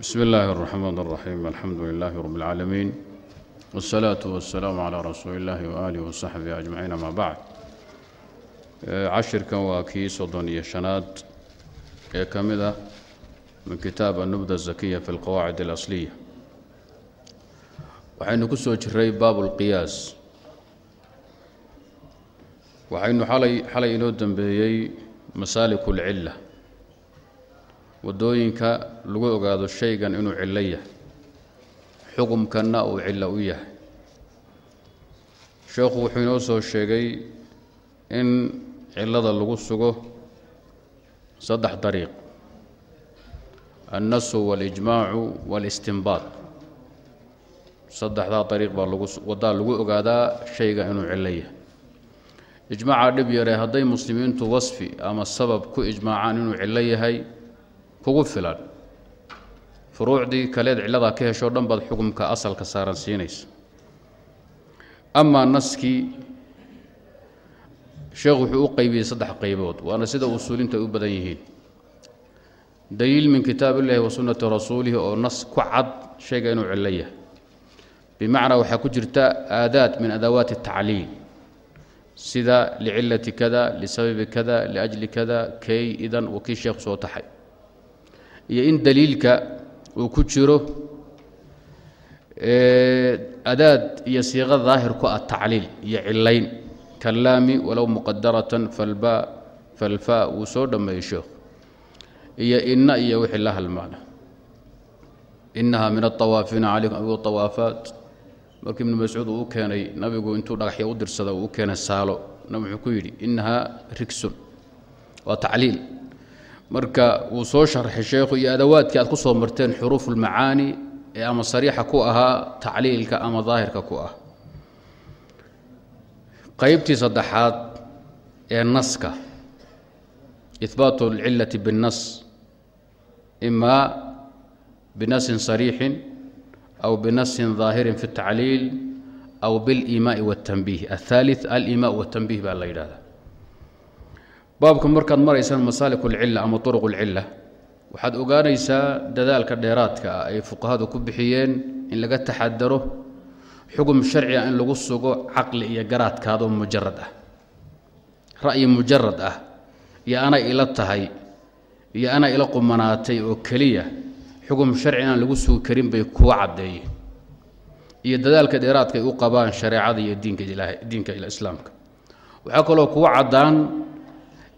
بسم الله الرحمن الرحيم الحمد لله رب العالمين والصلاة والسلام على رسول الله وآله وصحبه أجمعين ما بعد cashirkan waa kii soddon iyo shanaad ee ka mid ah min kitaab annubda zakiya fi alqawaacid alasliya waxaynu ku soo jiray baab اlqiyaas waxaynu xalay xalay inoo dembeeyey masaalik اlcila waddooyinka lagu ogaado shaygan inuu cillo yahay xukumkanna uu cillo u yahay. Sheekhu wuxuu inoo soo sheegay in cillada lagu sugo saddex dariiq annasu waalijmaacu waalistinbaad saddexdaa dariiq baa lagu waddaa lagu ogaadaa shayga inuu cillo yahay. Ijmaacaa dhib yare hadday muslimiintu wasfi ama sabab ku ijmaacaan inuu cillo yahay kugu filan. Furuucdii kaleed cilladaa ka heshoo dhan baad xukumka asalka saaran siinaysa. Amaa naskii sheekhu wuxuu u qaybiyey saddex qaybood. Waana sida usuulinta ay u badan yihiin. Daliil min kitaab illahi wa sunnati rasuulihi oo nas ku cad shayga inuu cillo yahay. Bimacnaa waxaa ku jirta aadaad min adawaati tacliil. Sida licillati kada lisababi kada liajli kada kay idan wa kii soo taxay iyo in daliilka uu ku jiro adaad iyo siiqo daahir ku ah tacliil iyo cilayn kalaami walow muqadaratan falba falfa wuu soo dhammeeyey iyo inna iyo wixii la halmaana. Innaha min aawaafiina calaykum aw awaafaat markii ibnu mascuud uu keenay nabigu intuu dhagaxya u dirsada uu u keenay saalo. Nabig wuxuu ku yidhi innahaa rigsun waa tacliil marka wuu soo sharxay sheekhu iyo adawaadkii aad ku soo marteen xuruufu ulmacaani ee ama sariixa ku ahaa tacliilka ama daahirka ku ah qaybtii saddexaad ee naska ihbaatu alcillati biاnnas imaa binasin sariixin aw binasin daahirin fi اtacliil aw biliimaai waاtanbiih aلثaalث alimaa waاtanbiih baa la yidhahdaa baabka markaad maraysaan masaalik اlcila ama طuruq اlcila waxaad ogaanaysaa dadaalka dheeraadka ah ay fuqahadu ku bixiyeen in laga taxadaro xugum sharciga in lagu sugo caqli iyo garaadkaadoo mujarad ah ra'yi mujarad ah iyo anay ila tahay iyo anay ila qumanaatay oo keliya xugum sharci inaan lagu sugi karin bay kuwa caddeeyeen iyo dadaalka dheeraadka ay u qabaan shareecada iyo diinka ilaahay diinka islaamka waxaa kaloo kuwa caddaan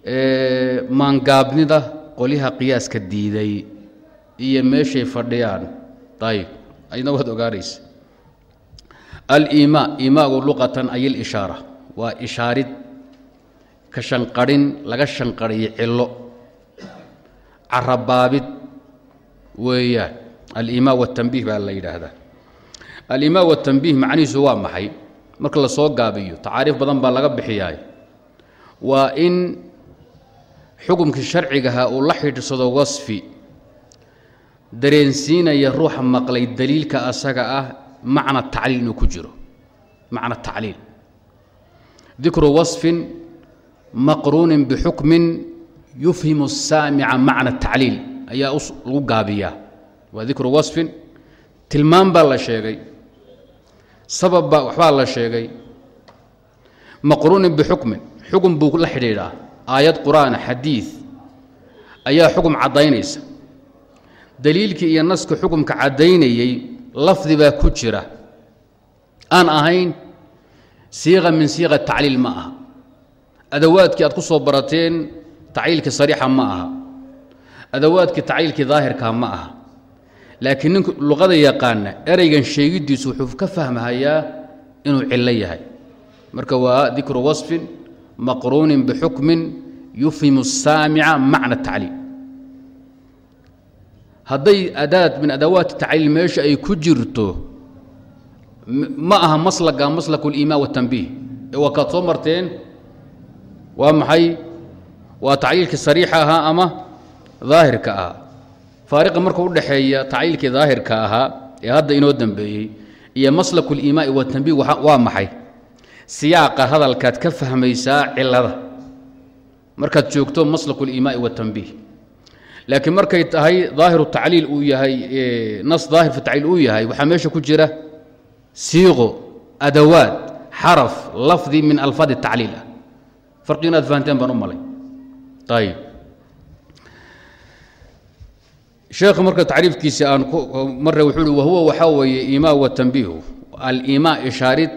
maangaabnida qolyaha qiyaaska diiday iyo meeshay fadhiyaan. Ayib ayadna waad ogaanaysa. Aliimaa iimaagu luqatan ay ilishaara waa ishaarid ka shanqadhin laga shanqadhiyo cillo. Carabaabid weeyaan. Aliimaa watanbiih baa la yidhaahdaa. Aliimaa watanbiih macnihiisu waa maxay? Marka la gaabiyo tacaariif badan baa laga bixiyaay. Waa in xukumkii sharcigaha uu la xidhiidsado wasfi dareensiinaya ruuxa maqlay daliilka asaga ah macna tacliil inuu ku jiro. Macna tacliil. Dikru wasfin maqruunin bixukmin yufhimu saamica macna tacliil. Ayaa lagu gaabiyaa. Waa dikru wasfin. Tilmaam baa la sheegay. Sabab baa waxbaa la sheegay. Maqruunin bixukmin. Xukun buu la xidhiidhaa aayad qur'aan xadiid ayaa xukum caddaynaysa. Daliilkii iyo naska xukumka caddaynayey lafdi baa ku jira. Aan ahayn siiqa min siiqa tacliil ma aha. Adawaadkii aad ku soo barateen tacliilkii sariixa ma aha. Adawaadkii tacliilkii daahirka ma aha. Laakiin ninku luqada yaqaana ereygan sheegiddiisu wuxuu ka fahmahayaa inuu cillo yahay. Marka waa dikru wasfin maqruunin bixukmin yufhimu saamica macna tacliil hadday adaad min adawaati tacliil meesha ay ku jirto ma aha maslaga maslaku liimaa watanbiih ee waa soo marteen waa maxay waa tacliilkii sariixa ahaa ama daahirka ahaa faariqa marka u dhexeeya tacliilkii daahirka ahaa ee hadda inoo dambeeyey iyo maslaku liimaai watanbiih waa maxay siyaaqa hadalkaad ka fahmaysaa cilada markaad joogto maslaku liimaai watanbiih laakiin markay tahay daahiru tacliil uu yahay nas daahir fi uu yahay waxaa meesha ku jira siiqo adawaad xaraf lafdi min alfaadi tacliil ah. Farqi inaad fahanteen baan u malay. Ayib sheekh marka tacriifkiisa aan marre wuxuu uhi wahuwa waxaa weeye iimaa wa tanbiihu. Aliimaa ishaarid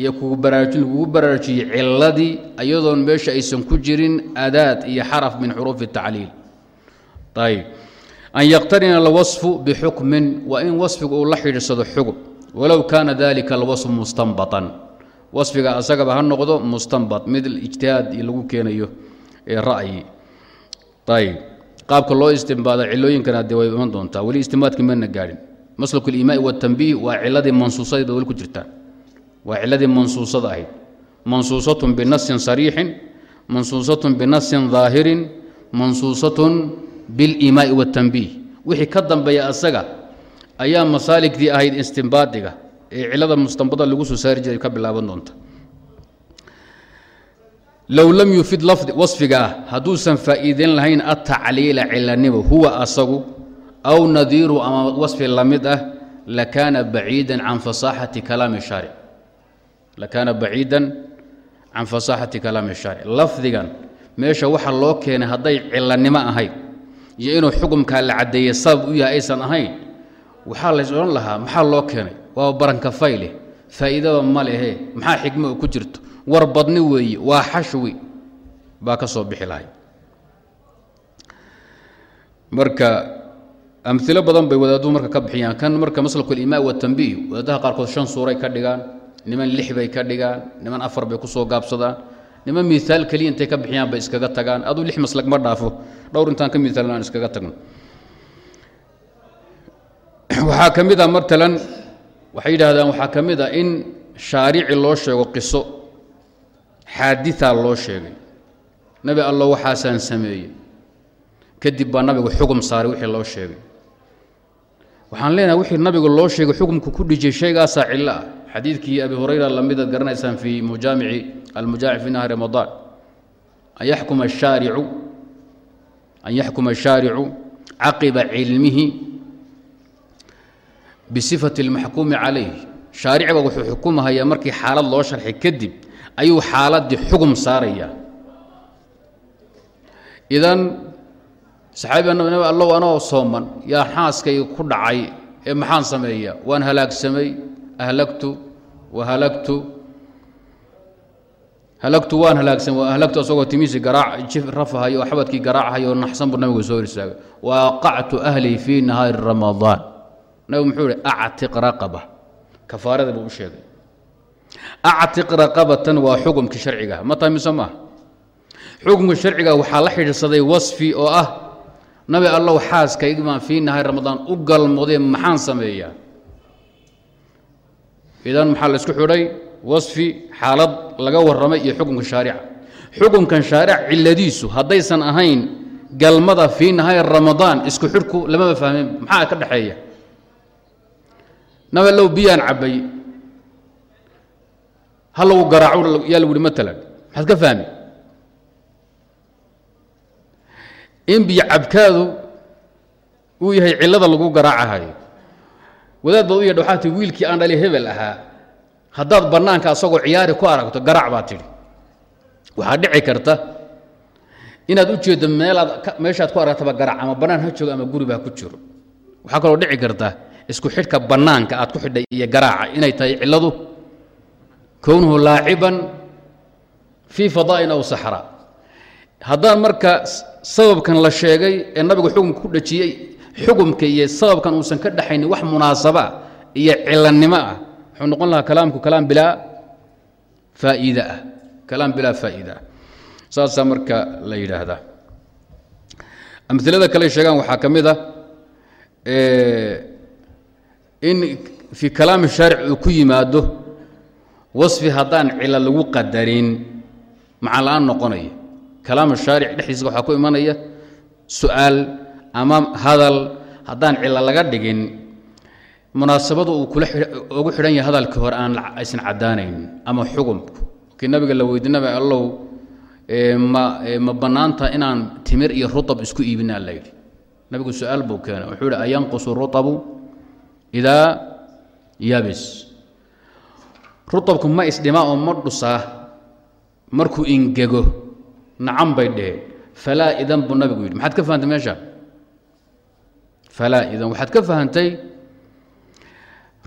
iyo kugu baraarujiyey ciladii iyadoon meesha aysan ku jirin adaad iyo xaraf min xuruufi tacliil. Ayb an yaqtarina alwasfu bixukmin waa in wasfigu uu la xidhiidsado xugum walow kaana dalika alwasfu mustanbatan. Wasfiga asagaba ha noqdo mustanbat mid ijtihaad lagu keenayo ee ra'yi. Ayb qaabka loo istimbaada cilooyinkana dee way iman doontaa weli istimbaadkii mana gaadhin maslaku liimaai watanbiih waa ciladii mansuusadeed ba weli ku jirtaan waa ciladii mansuusada ahayd. Mansuusatun binasin sariixin mansuusatun binasin daahirin mansuusatun biliimaai watanbiih wixii ka dambeeya asaga ayaa masaaligdii ahayd istimbaadiga ee cilada mustanbada lagu soo saari jiray ka bilaaban doonta. Low lam yufid lafdi wasfiga ah hadduusan faa'iideyn lahayn atacliila cilanimo huwa asagu aw nadiiru ama wasfi la ah lakaana baciidan can fasaaxati kalaami shaaric lakaana baciidan can fasaaxati kalaami shaaric lafdigan meesha waxa loo keenay hadday cilanimo ahayd iyo inuu xukumkaa la caddeeyey sabab u yahay aysan ahayn waxaa lays odhan lahaa maxaa loo keenay? Waa baranka fayleh faa'iidaba ma lehe maxaa xigmo ku jirto? War badni weeye waa xashwi baa ka soo bixi lahay. Marka amilo badan bay wadaadduhu marka ka bixiyaan. Kan marka maslaku alimaa watanbiih wadaadaha qaarkood shan suuray ka dhigaan niman lix bay ka dhigaan niman afar bay ku soo gaabsadaan niman miaal keliya intay ka bixiyaan bay iskaga tagaan. Aduu lix maslag ma dhaafo. Dhowr intaan ka miaalno aan iskaga tagno waxaa ka mid a matalan waxay yidhaahdaan waxaa ka mid a in shaarici loo sheego qiso xaadiثaa loo sheegay. Nebi allo waxaasaan sameeyey. Kadib baa nabigu xugum saaray wixii loo sheegay. Waxaan leenahay wixii nabigu loo sheegay xukumku ku dhijay shaygaasaa cillo ah xadiidkii abi hurayra lamidaad garanaysaan fii mujaamici almujaamic fi nahri ramadaan an yaxkuma الshaaricu an yaxkuma الshaaricu caqiba cilmihi bisifati اlmaxkuumi calayh shaariciba wuxuu xukumahayaa markii xaalad loo sharxay kadib ayuu xaaladii xugum saarayaa idan saxaabiga nabi allow anoo sooman yaa xaaskayga ku dhacay ee maxaan sameeya waan halaagsamay ahlagtu wa halagtu waan halaagsamay wa ahlagtu asagoo timiisi garaac jif rafahayo oo xabadkii garaacahayo oo naxsan buu nabigu soo hor istaagay wa aqactu ahlii fii nahaari ramadaan. Nabigu muxuu ihi actiq raqaba. Kafaarada buu u sheegay. Actiq raqabatan waa xukumkii sharciga. Ma mise maaha xukumka sharciga waxaa la xidhiidsaday wasfi oo ah nabi allow xaaskaygimaan fii nahay ramadaan u galmoodee maxaan sameeyaa idan maxaa la isku xidhay? Wasfi xaalad laga warramay iyo xukumka shaarica xukumkan shaaric ciladiisu haddaysan ahayn galmada fii nahay ramadaan isku xidhku lamaba fahmin maxaa ka dhexeeya nabi allow biyaan cabbay. Ha lagu garaaco yaa lagu yihi matalan maxaad ka fahmi? In biyo cabkaadu uu yahay cillada lagu garaacahayo wadaad baad u yadha waxaa tii wiilkii aan dhali hebel ahaa haddaad bannaanka asagoo ciyaari ku aragto garaac baa tidhi. Waxaa dhici karta inaad u jeeddo meelaad meeshaad ku aragtaba garaac ama bannaan ha joogo ama guriba ha ku jiro. Waxaa kaloo dhici karta isku xidhka bannaanka aad ku xidhay iyo garaaca inay tahay cilladu. Kownuhu laaciban fii fadaa'in aw saxraa haddaan marka sababkan la sheegay ee nabigu xukumka ku dhajiyey xukumka iyo sababkan uusan ka dhaxaynin wax munaasaba iyo cilannimo ah wuxuu noqon lahaa kalaamku kalaam bilaa faa'iide ah kalaam bilaa faa'iide ah. Saasaa marka la yidhaahdaa. Amilada kale sheegaan waxaa ka mid a in fii kalaami shaaric uu ku yimaado wasfi haddaan cilo lagu qadarin macaan la'aan noqonaya kalaam shaaric dhexdiisa waxaa ku imanaya su'aal ama hadal haddaan cilo laga dhigin munaasabadu uu kula ugu xidhan yahay hadalkii hore aan aysan caddaanayn ama xukumku kii nabiga la weydi nabi allow ma ma bannaanta inaan timir iyo rutab isku iibinaa la yidhi. Nabigu su'aal buu keenay. Wuxuu ihi ayanqusu ruطabu idaa yabis. Ruطabku ma isdhimaa oo ma dhusaa markuu ingego nacan bay dheheen falaa idan buu nabigu yidhi. Maxaad ka fahantay meesha falaa idan waxaad ka fahantay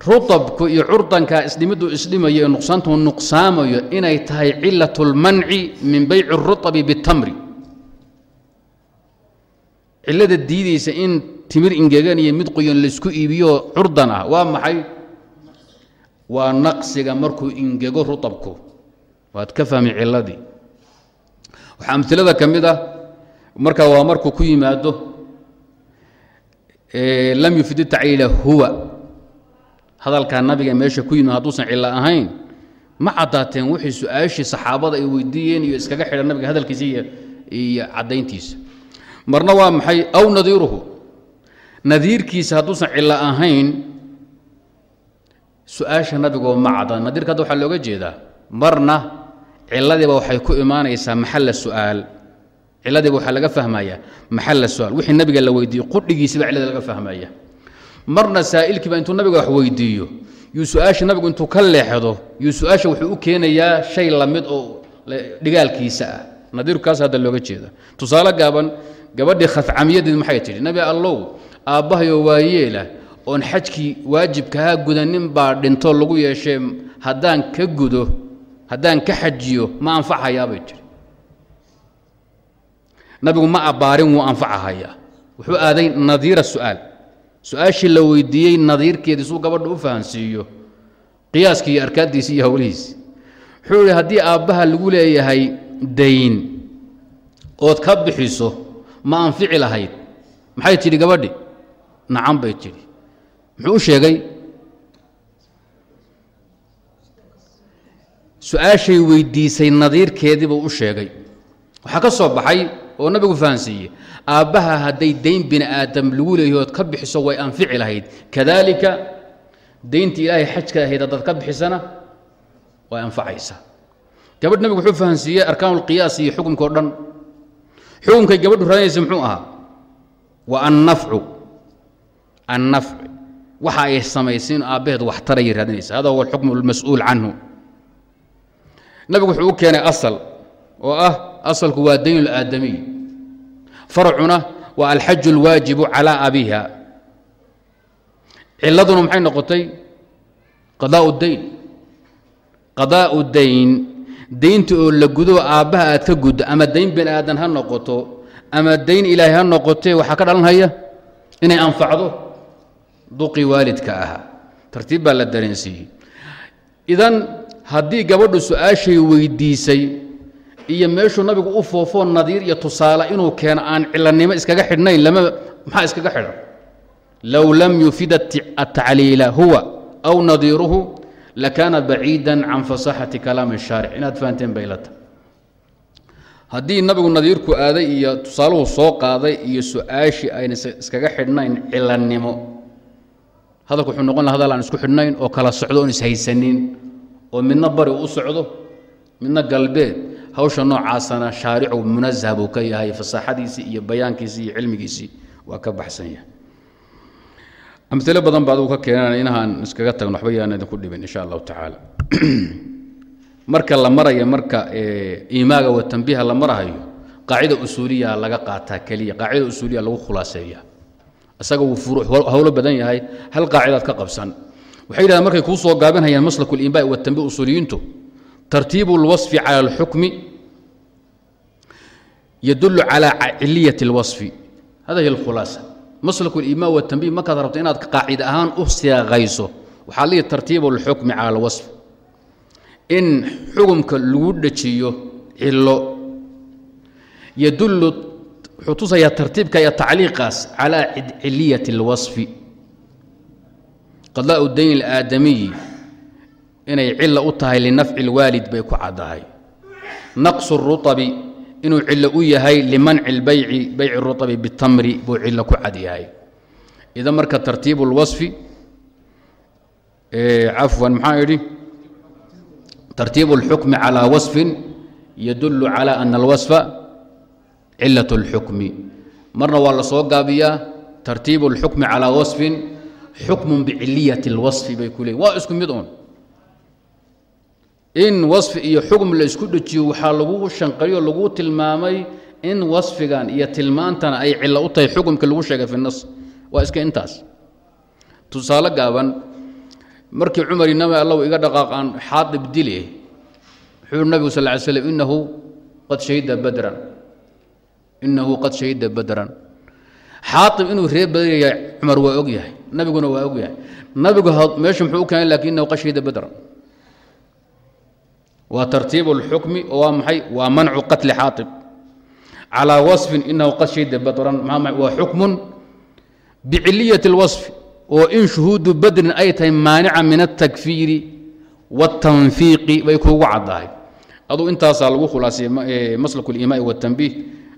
ruطabku iyo curdankaa isdhimiduu isdhimayo ee nuqsaantuu nuqsaamayo inay tahay cilaة اlmanci min bayci الruطbi bالtamri cilada diideysa in timir ingegan iyo mid qoyan laysku iibiyo curdan ah waa maxay waa naqsiga markuu ingego ruطabku waad ka fahmi ciladii waxaa amilada ka mid ah marka waa markuu ku yimaado lam yufid tacliila huwa. Hadalkaa nabiga meesha ku yimid hadduusan cilo ahayn ma caddaateen wixii su'aashii saxaabada ay weydiiyeen iyo iskaga xidhan nabiga hadalkiisa iyo caddayntiisa. Marna waa maxay? Aw nadiiruhu. Nadiirkiisa hadduusan cilo ahayn su'aasha nabigoo ma cadda nadiirka hadda waxaa looga jeedaa marna ciladiiba waxay ku imaanaysaa maxalla su'aal ciladiiba waxaa laga fahmaya maxalla su'aal? Wixii nabiga la weydiiyey qudhigiisiba cilada laga fahmaya marna saa'ilkiiba intuu nabiga wax weydiiyo. Yuu su'aasha nabigu intuu ka leexdo yuu su'aasha wuxuu u keenayaa shay la mid oo dhigaalkiisa ah. Nadiirkaas hadda looga jeeda tusaale gaaban gabadhii khafcamiyadeed maxay tidhi? Nabi allow aabbahayo waayeela oon xajkii waajibkahaa gudanin baa dhinto lagu yeeshee haddaan ka gudo haddaan ka xajiyo ma anfacahayaabay tiri nabigu ma abbaarin wuu anfacahayaa wuxuu aaday nadiira su'aal. Su'aashii la weydiiyey nadiirkeedii suu gabadha u fahansiiyo. Qiyaaskii iyo arkaantiisi iyo howlihiisi wuxuu ihi haddii aabbaha lagu leeyahay dayn ood ka bixiso ma anfici lahayd. Maxay tidhi gabadhi? Nacan bay tidhi. Muxuu u sheegay? Su'aashay weydiisay nadiirkeediibuu u sheegay. Waxaa ka soo baxay oo nabigu fahansiiyey aabbaha hadday dayn bini aadam lagu leeyahy ood ka bixiso way anfici lahayd. Kadaalika dayntii ilaahay xajka ahayd haddaad ka bixisana way anfacaysaa. Gabadh nabigu wuxuu fahansiiyey arkaanulqiyaas iyo xukumka dhan. Xukumkay gabadhu raadinaysa muxuu ahaa? Wa annafcu. Annafc waxa ay samaysay in aabbaheed wax tarayay raadinaysa hada huwa alxukmu almas-uul canhu. Nabigu wuxuu u keenay asal oo ah asalku waa dayn اlaadamiy farcuna waa alxaju اlwaajibu calى abiha ciladuna maxay noqotay qadaء dayn qadaءu dayn daynta oo la gudo aabbaha aad ka guddo ama dayn bini aadan ha noqoto ama dayn ilaahay ha noqotee waxaa ka dhalanhaya inay anfacdo duqii waalidka ahaa tartiib baa la dareensiiyey idan haddii gabadhu su-aashay weydiisay iyo meeshuu nabigu u foofoo nadiir iyo tusaale inuu keeno aan cilanimo iskaga xidhnayn lama maxaa iskaga xidhan low lam yufid atacliila huwa aw nadiiruhu lakaana baciida can fasaxati kalaami shaaric. Inaad fahanteen bay la tahay. Haddii nabigu nadiirku aaday iyo tusaaluhu soo qaaday iyo su'aashii ayna iskaga xidhnayn cilannimo hadalku wuxuu noqon laha hadal aan isku xidhnayn oo kala socdo oon ishaysanin oo midna bari u socdo midna galbeed hawsha noocaasana shaaricu munazah buu ka yahay fasaaxadiisii iyo bayaankiisii iyo cilmigiisii waa ka baxsan yahay. Amilo badan ba adugu ka keenana inahaan iskaga tagno waxba yaan idinku dhibin insha allahu tacaala. Marka la maraya marka iimaaga wa tambiiha la marahayo qaacida usuuliya laga qaataa keliya qaacida usuuliya lagu khulaaseeya isaga wuu hawlo badan yahay hal qaacidaad ka qabsan. Waxay yidhahdeen markay kuu soo gaabinhayaan maslaku limbaa'i watambiih usuuliyiintu tartiibu اlwaصfi cala اlxukmi yadulu calى ciliyat اlwaصfi hada hiy اlkhulaasa maslaku اliimaan watambiih markaad rabto inaad qaacida ahaan u siyaaqayso waxaa lihi tartiibu اlxukmi cala اlwaصf in xukumka lagu dhejiyo cilo yadulu wuxuu tusayaa tartiibka iyo tacliiqaas calى ciliyat اlwaصfi qadaءu dayn اlaadamiyi inay cilo u tahay linafci اlwaalid bay ku caddahay naqsu الruطbi inuu cilo u yahay limanci اlbayci bayci الruطbi bitamri buu cilo ku cad yahay idan marka tartiibu اlwaصfi cafwan maxaa idhi tartiibu اlxukmi calى waصfin yadulu calى ana اlwaصfa cilaة اlxukmi marna waa la soo gaabiyaa tartiibu اlxukmi calىa waصfin xukmu biciliyati اlwaصfi bay ku leeyiin waa isku mid un in waصfi iyo xukm la isku dhejiyo waxaa lagu shanqariyo lagu tilmaamay in waصfigan iyo tilmaantana ay cilo u tahay xukumka lagu sheegay fi waa iska intaas. Tusaale gaaban markii cumar inama allow iga dhaqaaqaan xaadib dile wuxuu nabigu sal ly slam inahu qad shahida badran. Inahu qad shahida badran. Xaaib inuu ree badan yahay cumar waa og yahay. Nabiguna waa og yahay. Nabigu meesha muxuu u keenay laakiin inahu qad shahida badran waa tartiib اlxukmi oo waa maxay waa mancu qatli xaaib calىa waصfin inahu qad shahida badran waa xukmun biciliyati اlwaصfi oo in shuhuudu badrin ay tahay maanica min الtakfiiri wالtanfiiqi bay kuugu caddahay aduu intaasaa lagu khulaasiyey maslak اlimaai wالtanbiih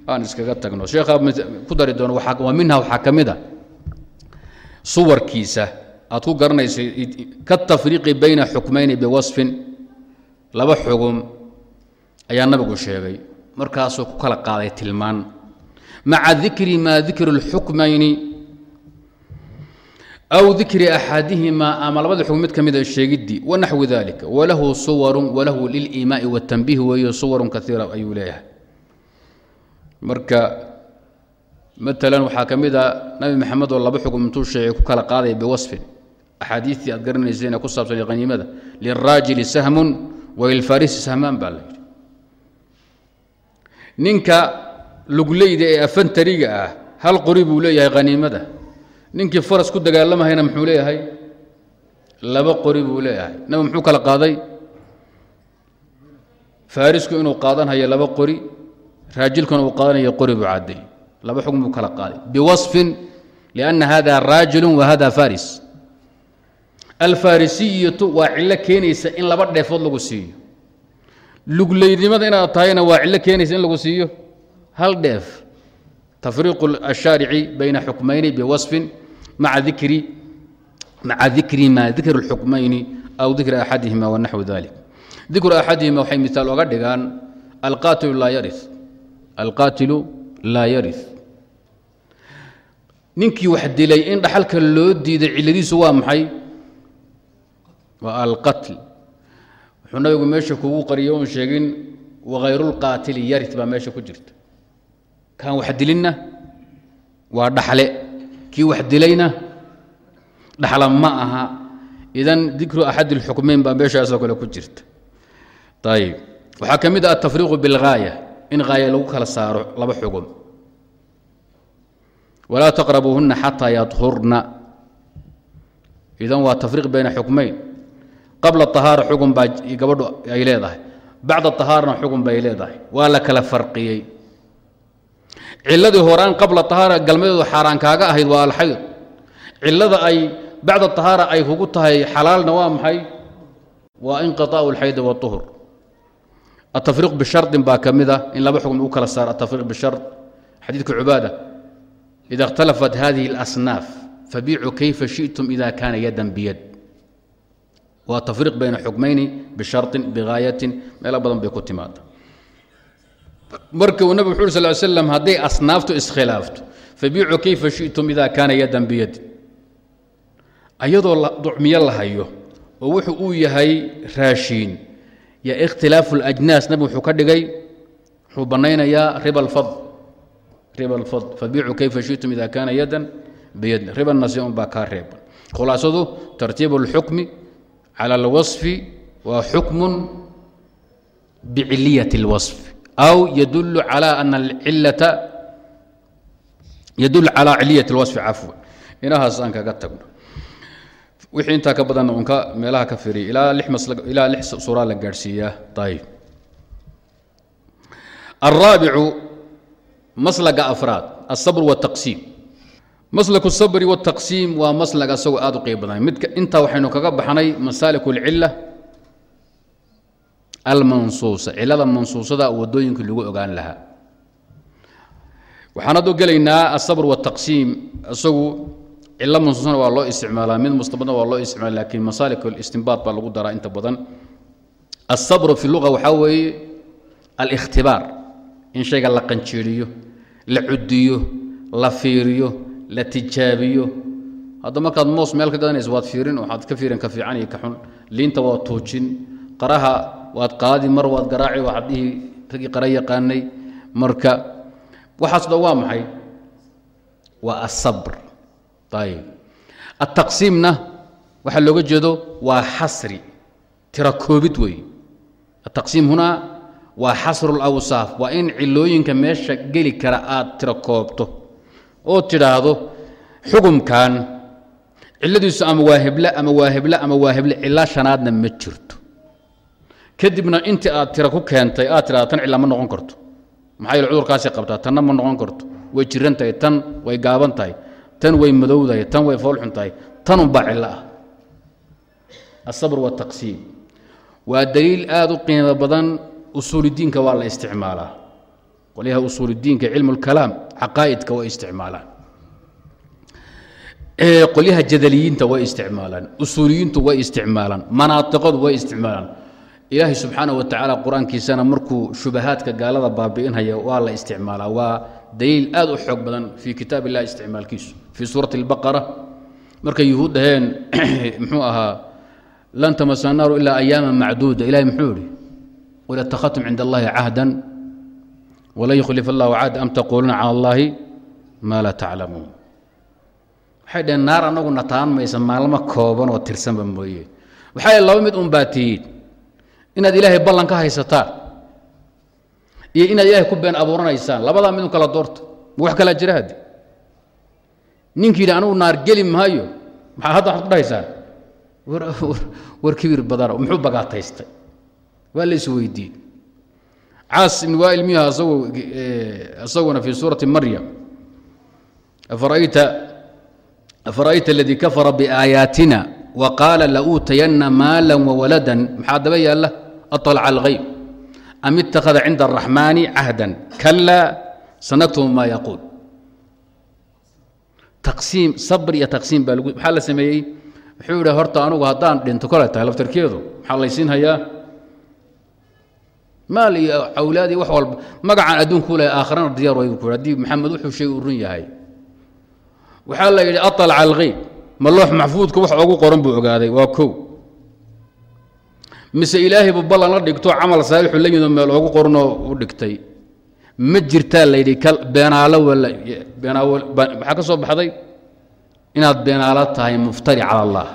aan iskaga tagno sheekha ku dari doono waa minha waxaa ka mid a suwarkiisa aad ku garanaysay katafriiqi bayna xukmayni biwaصfin laba xugum ayaa nabigu sheegay markaasuu ku kala qaaday tilmaan. Maca dikri maa dikru اlxukmayni aw dikri axadihimaa ama labada xugum mid ka mida sheegiddii wanaxwi dalika walahu suwaru walahu liliimaai wاtanbiih weeye suwarun kaiira ayuu leeyahay. Marka maalan waxaa ka mid a nabi maxamed oo laba xugum intuu sheegay ku kala qaadaya biwasfin. Axaadiistii aad garanayseen ee ku saabsan haniimada liraajili sahmun walilfarisi sahmaan baa la yidhi. Ninka lugleyda ee afantariga ah hal qori buu leeyahay haniimada ninkii faras ku dagaalamahayna muxuu leeyahay? Laba qori buu leeyahay. Nabi muxuu kala qaaday? Farisku inuu qaadanhayo laba qori raajilkuna uu qaadanayo qori buu cadday laba xugm buu kala qaaday. Biwaصfin lianna hada raajilu wa hada faris alfarisiyatu waa cillo keenaysa in laba dheefood lagu siiyo. Lugleydnimada inaad tahayna waa cillo keenaysa in lagu siiyo hal dheef. Tafriiqu ashaarici bayna xukmayni biwaصfin maca dikri maca dikri ma dikri اlxukmayni aw dikri axadihima wanaxwi dalik dikru axadihima waxay miaal oga dhigaan alqaatilu laa yari alqaatilu laa yari ninkii wax dilay in dhaxalka loo diiday cilladiisu waa maxay waa alqatl. Wuxuu nabigu meesha kugu qariyo oon sheegin wakayrulqaatili yari baa meesha ku jirta. Kaan wax dilinna? Waa dhaxle. Kii wax dilayna? Dhaxla ma aha. Idan dikru axad اlxukmeyn baa meeshaasoo kale ku jirta. Ayb waxaa ka mid ah atafriiqu bilgaaya in haaya lagu kala saaro laba xugum walaa taqrabuuhuna xataa yadhurna. Idan waa tafriiq bayna xukmayn qabla طahaara xugun baa gabadhu ay leedahay bacda طahaarana xugun bay leedahay waa la kala farqiyey ciladii horaan qabla طahaara galmadeedu xaaraan kaaga ahayd waa alxayd cilada ay bacda طahaara ay kugu tahay xalaalna waa maxay waa inqiطaaءu اlxayd wالطuhr التفريق بشرط baa ka mid a in laba xukم u kala saar التفريق بشرط xadيiثka عباadة إذا اkhتلفت هذه الأصناaف فبيicوا كيف شhiئتم إذا كاna يدا بيد waa tafriiq bayna xukmayni bisharin biaayatin meelo badan bay ku timaada marka uu nabig wuxu sal slam hadday asnaaftu iskhilaafto fabiicu kayfa shitum idaa kaana yadan biyadi. Ayadoo ducmiyo la oo wuxuu uu yahay raashiin. Yo ikhtilaafu اlajnaas nabig wuxuu ka dhigay wuxuu banaynayaa riba lfad riba lfad fabiicu kayfa shitum ida kaana yadan biyadin riba nasiun baa kaa reeban. Khulaasadu tartiib اlxukmi cala اlwaصfi waa xukmun biciliyat اlwaصf aw yadulu calى ana alcilata yadul calى ciliyat اlwaصfi cafwan inahaas aan kaga tagno wixii intaa ka badanna unka meelaha ka firiy ilaa ilaa lix suuraa la gaadhsiiyaa ayb alraabicu maslaga afraad alsabr wاtaqsiim maslaku الsabri wاtaqsiim waa maslag asagoo aad u qeyb badan midka intaa waxaynu kaga baxnay masaalik اlcila almansuusa cilada mansuusada wadooyinkii lagu ogaan lahaa waxaan hadoo gelaynaa alsabr wاtaqsiim isagu cilo mansuusana waa loo isticmaalaa mid mustabadna waa loo isticmaala lakin masaalik اlistinbaad baa lagu daraa inta badan الصabr fi luga waxaa weeye alikhtibaar in shayga la qanjeeliyo la cudiyo la fiiriyo la tijaabiyo. Hadda markaad moos meel ka gadanaysa waad fiirin waxaad ka fiirin ka fiican iyo ka xun. Liinta waad tuujin qaraha waad qaadi mar waad garaaci waxaad dhihi raggii qara yaqaanay. Marka waxaas waa maxay? Waa asabr ayib ataqsiimna waxaa looga jeedo waa xasri. Tira koobid weeye. Ataqsiim hunaa waa xasru lawsaaf waa in cilooyinka meesha geli kara aad tira koobto oo tidhaahdo xukumkan ciladiisu ama waa heble ama waa heble ama waa heble cilo shanaadna ma jirto. Kadibna intii aad tira ku keentay aad tidhahdo tan cilla ma noqon karto. Maxaa yeele cudurkaasay qabtaa tanna ma noqon karto. Way jiran tahay tan way gaaban tahay tan way madowdahay tan way foolxun tahay tanunbaa cillo ah. Asabr wataqsiim waa daliil aada u qiimo badan usuulidiinka waa la isticmaalaa qolyaha usuulidiinka cilmu lkalaam caqaa'idka way isticmaalaan. Qolyaha jadaliyiinta way isticmaalaan usuuliyiintu way isticmaalaan manaatiqadu way isticmaalaan. Ilaahay subxaana wa qur'aankiisana markuu shubahaadka gaalada baabi'inhaya waa la isticmaalaa. Waa daliil aad u xoog badan fii kitaab illahi isticmaalkiisu fii suurati albaqara. Markay yuhuud dhaheen muxuu ahaa lan tamasa naaru ilaa ayaama macduuda. Ilahay muxuu idhi qul attakhadtum cinda allahi cahdan walan yukhlifa allahu cahda am taquuluuna cala allahi maa laa taclamuun waxay dhaheen naar annagu nataan maysa maalmo kooban oo tirsanba mooye. Waxaa laba mid un baa tihiin inaad ilaahay ballan ka haysataan iyo inaad ilaahay ku been abuuranaysaan labadaa mid un kala doorta wax kalaa jira haddi ninkii yidhi anugu naar geli maayo maxaa hadda waxaad ku dhahaysaan? War kibir badano muxuu bagaataystay? Waa la isweydiiyey caas ibn waa'il miyuha asagoo isaguna fii suurati maryam afara'ayta afara'ayta aladii kafara biaayaatina wa qaala lauutayanna maalan wawaladan maxaa daba yaalla aطلca alghayb am ittakhada cinda الraxmaani cahdan kala sanaktubu ma yaquul taqsiim sabr iyo taqsiim baa lagu maxaa la sameeyey wuxuu yidhi horta anugu haddaan dhinto kole tahay laftarkeedu maxaa laysiin hayaa Maal iyo awlaad iyo wax walba. Magacaan adduunku leh aakhirana diyaar way ku haddii maxamed wuxuu sheegay uu run yahay. Waxaa la yidhi aطلca alghayb ma loox maxfuudka wax ogu qoran buu ogaaday? Waa kow. Mise ilaahay buu ballan la dhigto camal saalixu la yimidoo meel oogu qoranoo u dhigtay. Ma jirtaa layidhi beenaalo maxaa ka soo baxday? Inaad beenaalo tahay muftari cala allah.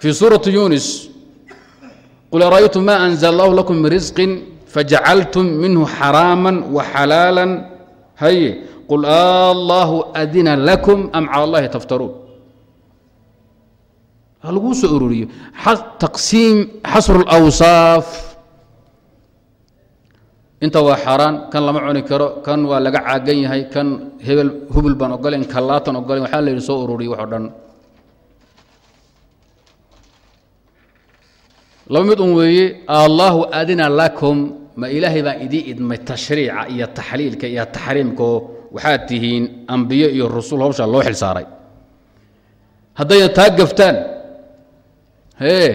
Fii suurati yunis qul ara'aytum ma anzla allahu lakum min risqin fajacaltum minhu xaraama waxalaala haye qul allahu adina lakum am cala allahi taftaruun ha laguu soo ururiyo taqsiim xasru اlawsaaf inta waa xaaraan kan lama cuni karo kan waa laga caagan yahay kan hebel hubul baan ogolen kan laatan waxaa la yidhi soo ururiyo wax dhan laba mid un weeye allahu adina lakum ma ilaahay baan idii idmay tashriica iyo taxliilka iyo taxriimkao waxaad tihiin ambiyo iyo rusul hawshaa loo xil saaray. Haddayna taa gaftaan hee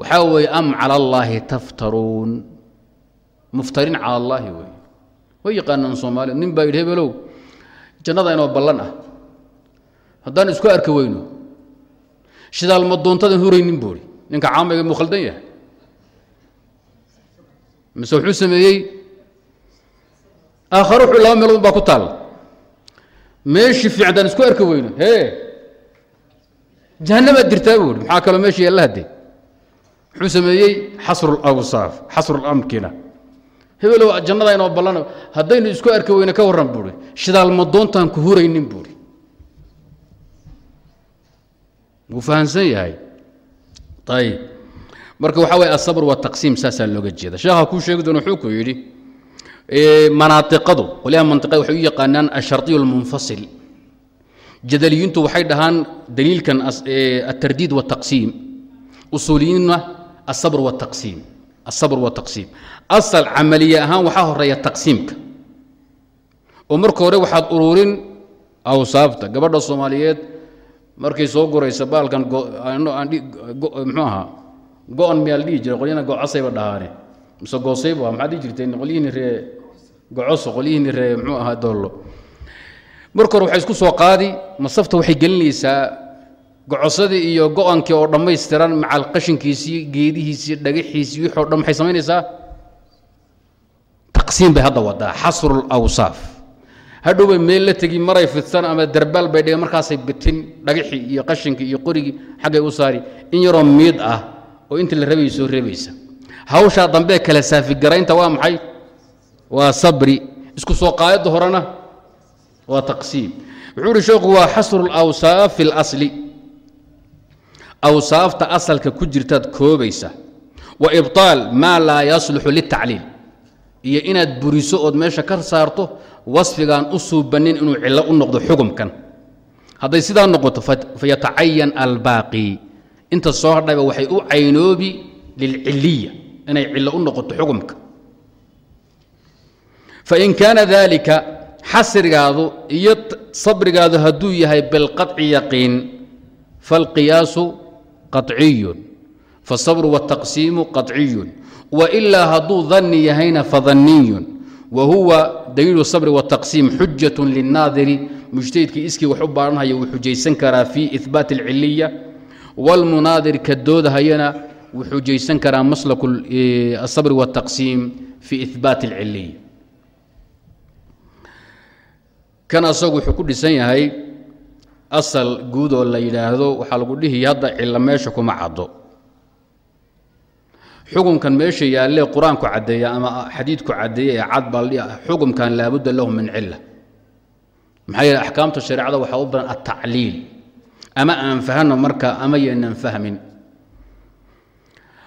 waxaa weeye am cala allaahi taftaruun. Muftarin cala allaahi wey way yaqaanaan soomaaliya nin baa yidhi hebelow jannada inoo ballan ah haddaan isku arki weyno shidaalma doontadan huraynin buuri ninka caamayga muu khaldan yahay. Mise wuxuu sameeyey aakhare wuxuu laba meelood baa ku taalla meeshii fiican haddaan isku arki weyno. Hee? Jahannamaad dirtaa buuri maxaa kaloo meeshii yaalla haddee wuxuu sameeyey xasru lawsaaf xasru lamkina hebelow jannada inoo ballana haddaynu isku arki weyne ka warran buuri shidaalma doontaan ku huraynin buuri wuu fahamsan yahay ayib marka waxaa waye asabr wataqsiim saasaa looga jeeda. Sheekha kuu sheegi doona wuxuu ku yidhi manaaiqadu qolyaha mantiqada waxay u yaqaanaan ashardiyu lmunfasil jadaliyiintu waxay dhahaan daliilkan atardiid wataqsiim usuuliyiinna asabr wataqsiim asabr wataqsiim asal camaliye ahaan waxaa horreeya taqsiimka. Oo marka hore waxaad ururin awsaafta gabadha soomaaliyeed markay soo guraysa baalkan mxuu ahaa? Go-on miyaa la dhihi jiray qolyana gocasayba dhahaane. Mise goosayba maxaad dhihi jirteen qolyihiin ree gocoso qolyihiini ree muxuu ahaa doollo. Marka hore waxay isku soo qaadi masafta waxay gelinaysaa gocosadii iyo go-ankii oo dhammaystiran macal qashinkiisii geedihiisii dhagaxiisii wixii o dhan maxay samaynaysaa? Taqsiim bay hadda wadaa xasru lawsaaf hadhowbay meel la tegi maray fidsan ama darbaal bay dhigeen markaasay bitin dhagaxii iyo qashinkii iyo qorigii xaggay u saari. In yaroo miid ah oo inta la rabay soo reebaysa. Hawshaa dambee kale saafigaraynta waa maxay? Waa sabri. Isku soo qaadada horena waa taqsiim. Wuxuu uhi sheekhu waa xasru lawsaaf fi اlasli awsaafta asalka ku jirtaad koobaysa. Wa ibطaal maa laa yasluxu litacliil iyo inaad buriso ood meesha ka saarto wasfigaan u suubanin inuu cillo u noqdo xukumkan hadday sidaa noqoto fayatacayan albaaqi inta soo hadhayba waxay u caynoobi lilciliya inay cillo u noqoto xukumka fain kaana dalika xasrigaadu iyo sabrigaadu hadduu yahay bilqaطci yaqiin falqiyaasu qaطciyun faالsabru wالtaqsiimu qaطciyun wailaa hadduu danni yahayna fadanniyun wa huwa daliilu sabri wالtaqsiim xujaة lلnaadiri mujtahidkii iskii wax u baaranhaya wuu xujaysan karaa fi ihbaati اlciliya wاlmunaadir ka doodahayana wuu xujaysan karaa maslaku الsabri wالtaqsiim fi ihbaati اlciliya kan asagu wuxuu ku dhisan yahay asal guud oo la yidhaahdo waxaa lagu dhihi hadda cilo meesha kuma caddo xukunkan meesha yaallee qur'aanku caddeeya ama xadiidku caddeeya ee cad baa xukumkan laabudda lahu min cila maxaa yeele axkaamta shareecada waxaa u badan altacliil ama aan fahanno marka ama yeenan fahmin.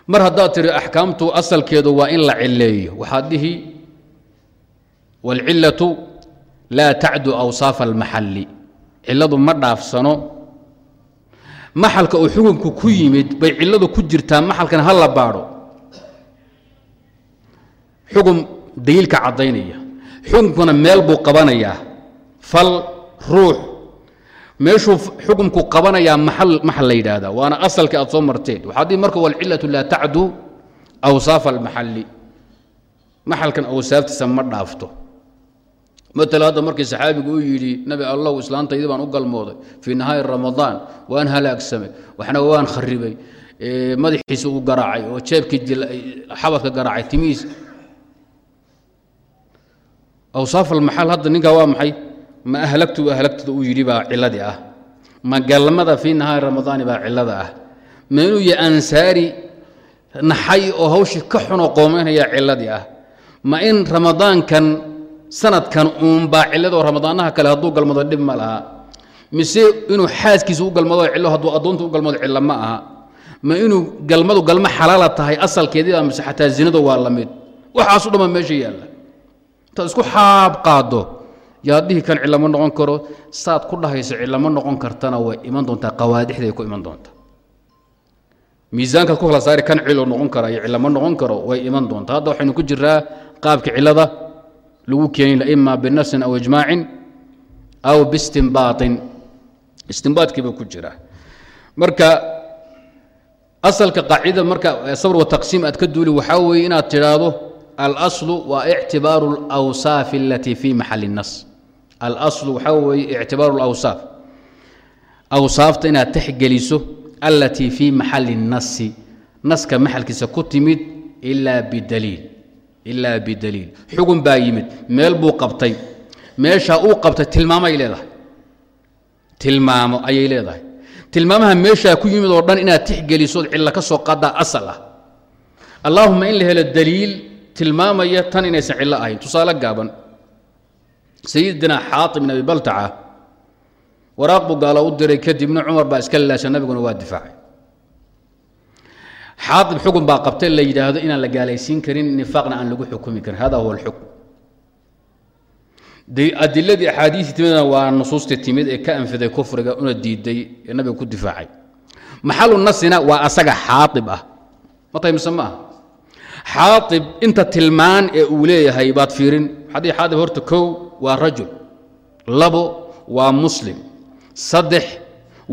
Mar haddaad tiri axkaamtu asalkeedu waa in la cileeyo waxaad dhihi wاlcilatu laa tacdu awsaafa almaxalli cilladu ma dhaafsano. Maxalka uu xukunku ku yimid bay cilladu ku jirtaa maxalkan ha la baadho xukun daliilka caddaynaya. Xukunkuna meel buu qabanayaa. Fal ruux. Meeshuu xukumku qabanayaa maxal maxal la yidhaahdaa. Waana asalkii aad soo marteen. Waxaad dihi marka walcillatu laa tacdu awsaafa almaxalli maxalkan awsaaftiisa ma dhaafto. Matala hadda markii saxaabigu uu yidhi nabi allow islaantaydii baan u galmooday fii nahaari ramadaan waan halaagsamay waxna waan kharibay madaxiisa uu garaacay oo jeebkii xabadka garaacay timihiis awsaaf almaxal hadda ninkaa waa maxay? Ma ahlagtu ahlagtada uu yidhi baa ciladii ah. Ma galmada fii nahaari ramadaani baa cilada ah. Ma inuu yahay ansaari naxay oo hawshii ka xunoo qoomaynaya ciladii ah. Ma in ramadaankan sanadkan uunbaa cilladoo ramadaanaha kale hadduu galmado dhib ma laha. Mise inuu xaaskiisa u galmado cillo hadduu addoonta u galmado cillo ma aha. Ma inuu galmadu galmo xalaala tahay asalkeediiba mise xataa zinadu waa la waxaasu dhanba meesha yaalla intaad isku xaab qaaddo yaad dhihi kan cillama noqon karo saad ku dhahayso cillama noqon kartana way iman doontaa qawaadixday ku iman doontaa miisaankaad ku kala saari kan cilo noqon kara iyo cillama noqon karo way iman doontaa. Hadda waxaynu ku jiraa qaabka cillada lagu keeni ima binafsin aw ijmaacin aw biistinbaaطin istinbaadkiiba ku jira marka asalka qaacida marka sabr wataqsiim aad ka duuli waxaa weeye inaad tidhaahdo alaslu waa ictibaaru اlawsaafi alatii fi maxali الnas alaslu waxaa weeye ictibaaru اlawsaaf awsaafta inaad texgeliso alatii fi maxali الnasi naska maxalkiisa ku timid ilaa bidaliil ilaa bidaliil xugun baa yimid meel buu qabtay meeshaa uu qabtay tilmaamay leedahay tilmaamo ayay leedahay tilmaamaha meeshaa ku yimid oo dhan inaad tixgelisood cillo ka soo qaadaa asal ah allaahuma in la helo daliil tilmaamaya tan inaysan cillo ahayn tusaale gaaban sayidina xaatim bin abi baltaca waraaq buu gaalo u diray kadibna cumar baa iska laasha nabiguna waa difaacay. Xaaib xukun baa qabtay la yidhaahdo inaan la gaalaysiin karin nifaaqna aan lagu xukumi karin. Hada huwa alxukm. Adiladii axaadiisii timidna waa nusuustii timid ee ka anfiday kufriga una diiday ee nabiga ku difaacay. Maxalu nasina waa asaga xaaib ah. Ma mise ma aha xaaib inta tilmaan ee uu leeyahay baad fiirin. Xadii xaaib horta kow waa rajul. Labo waa muslim. Saddex